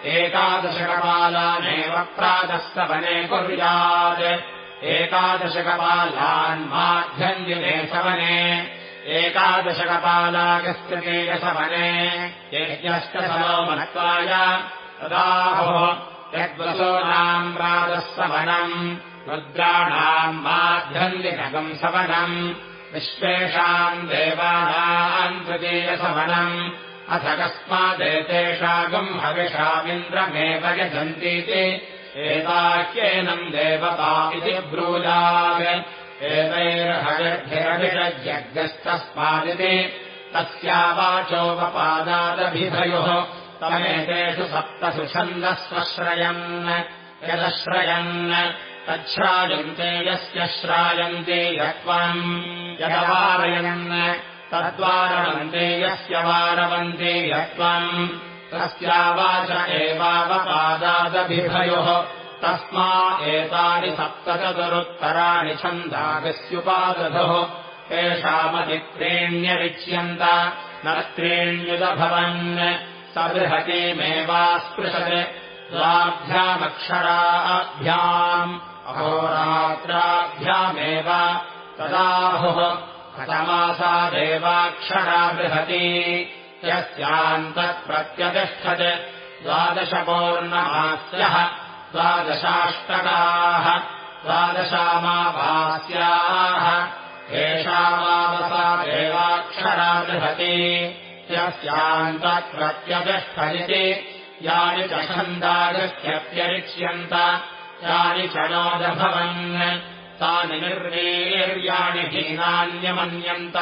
एकादशकपालानेव प्रातःसवने कुर्यात्। एकादशकपालान् माध्यञ्जिने सवने। एकादशकपालागस्तृतीयसवने यज्ञश्च सलोमनत्वाय तदाहुः यद्वसूनाम् राजःसवनम् रुद्राणाम् माध्यन्दिनगम् सवनम्। विश्वेषाम् देवानाम् तृतीयसवनम् अथ कस्मादेतेषागम् हविषामिन्द्रमेव यजन्तीति। एताख्येनम् देवता इति ब्रूजात् एतैर्हविर्भिरभिषज्ञस्तस्मादिति तस्यावाचोपपादादभिधयोः तमेतेषु सप्तसु छन्दस्वश्रयन् यदश्रयन्। तच्छ्रायन्ते यस्य श्रायन्ते यत्त्वम्। यदवारयन् तद्वारवन्ते यस्य वारवन्ते यत्त्वम्। तस्यावाच एवावपादादभिभयोः। तस्मा एतानि सप्तचतुरुत्तराणि छन्दागस्युपादधोः। तेषामतित्रेण्यरिच्यन्त न त्रीण्युदभवन् स बृहतीमेवास्पृशत् द्वाभ्यामक्षराभ्याम्। अहोरात्राभ्यामेव तदाहुः कथमासा देवाक्षरा बृहती। यस्यान्तत्प्रत्यतिष्ठत् द्वादशपूर्णमास्यः। द्वादशाष्टकाः। द्वादशामाभास्याः एषामावसा देवाक्षरा बृहती। यस्यान्तत्प्रत्यतिष्ठदिति यानि च छन्दागस्यत्यरिच्यन्त यानि च नोदभवन् तानि निर्वीर्याणि हीनान्यमन्यन्त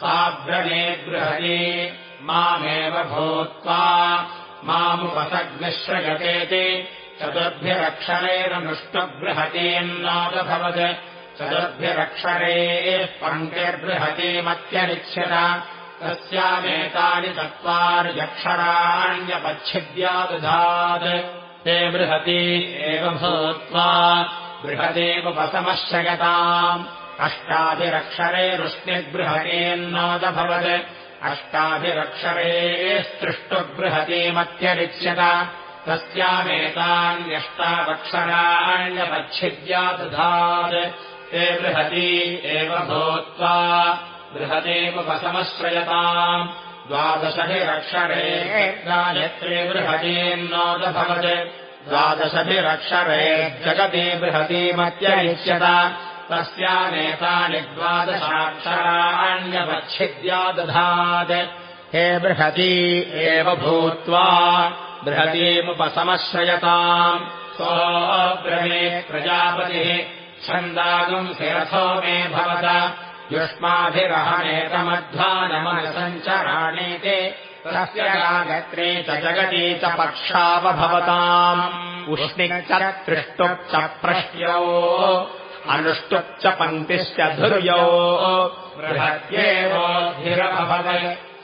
साभ्रणे बृहती मामेव भूत्वा मामुपसग्निश्रयतेति चतुर्भ्यरक्षरेणनुष्टुबृहतीन्नोदभवत् चतुर्भ्यरक्षरेः पङ्क्तिर्बृहतीमत्यरिच्यत तस्यामेतानि चत्वार्यक्षराण्यपच्छिद्यादधात् ते बृहती एव भूत्वा बृहदेवपसमश्रयताम् अष्टाभिरक्षरेरुष्णिबृहतीन्नोदभवत् अष्टाभिरक्षरेस्तृष्टुबृहतीमत्यरिच्यत तस्यामेतान्यष्टावक्षराण्यपच्छिद्यादधात् ते बृहती एव भूत्वा बृहदेवपसमश्रयताम् द्वादशभिरक्षरे गायत्री बृहतीन्नोदभवत् द्वादशभिरक्षरे जगति बृहतीमत्यरिच्यत तस्यामेतानि द्वादशाक्षराण्यपच्छिद्यादधात् हे बृहती एव भूत्वा बृहतीमुपसमश्रयताम्। सोऽब्रमे प्रजापतिः छन्दागम् शिरथो मे भवत। युष्माभिरहमेतमध्वानमनसञ्चराणीति तस्य गागत्रे च जगती च पक्षावभवताम् उष्णिश्च तृष्टुश्च प्रष्ट्यौ अनुष्टुश्च पङ्क्तिश्च धुर्यौ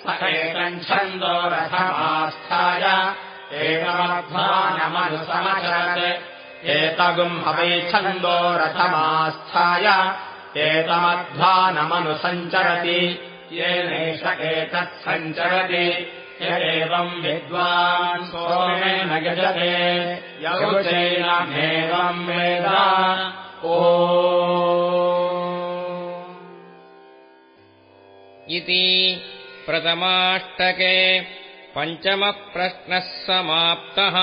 स एतम् छन्दो रथमास्थाय। एतमध्वानमनुसमचरत् एतगुम् हवै छन्दो रथमास्थाय। एतमध्वानमनुसञ्चरति येनैष एतत् सञ्चरति य एवम् विद्वान् सोमेन यजते। यौचैनमेवम् वेद। ओ। इति प्रथमाष्टके पञ्चमप्रश्नः समाप्तः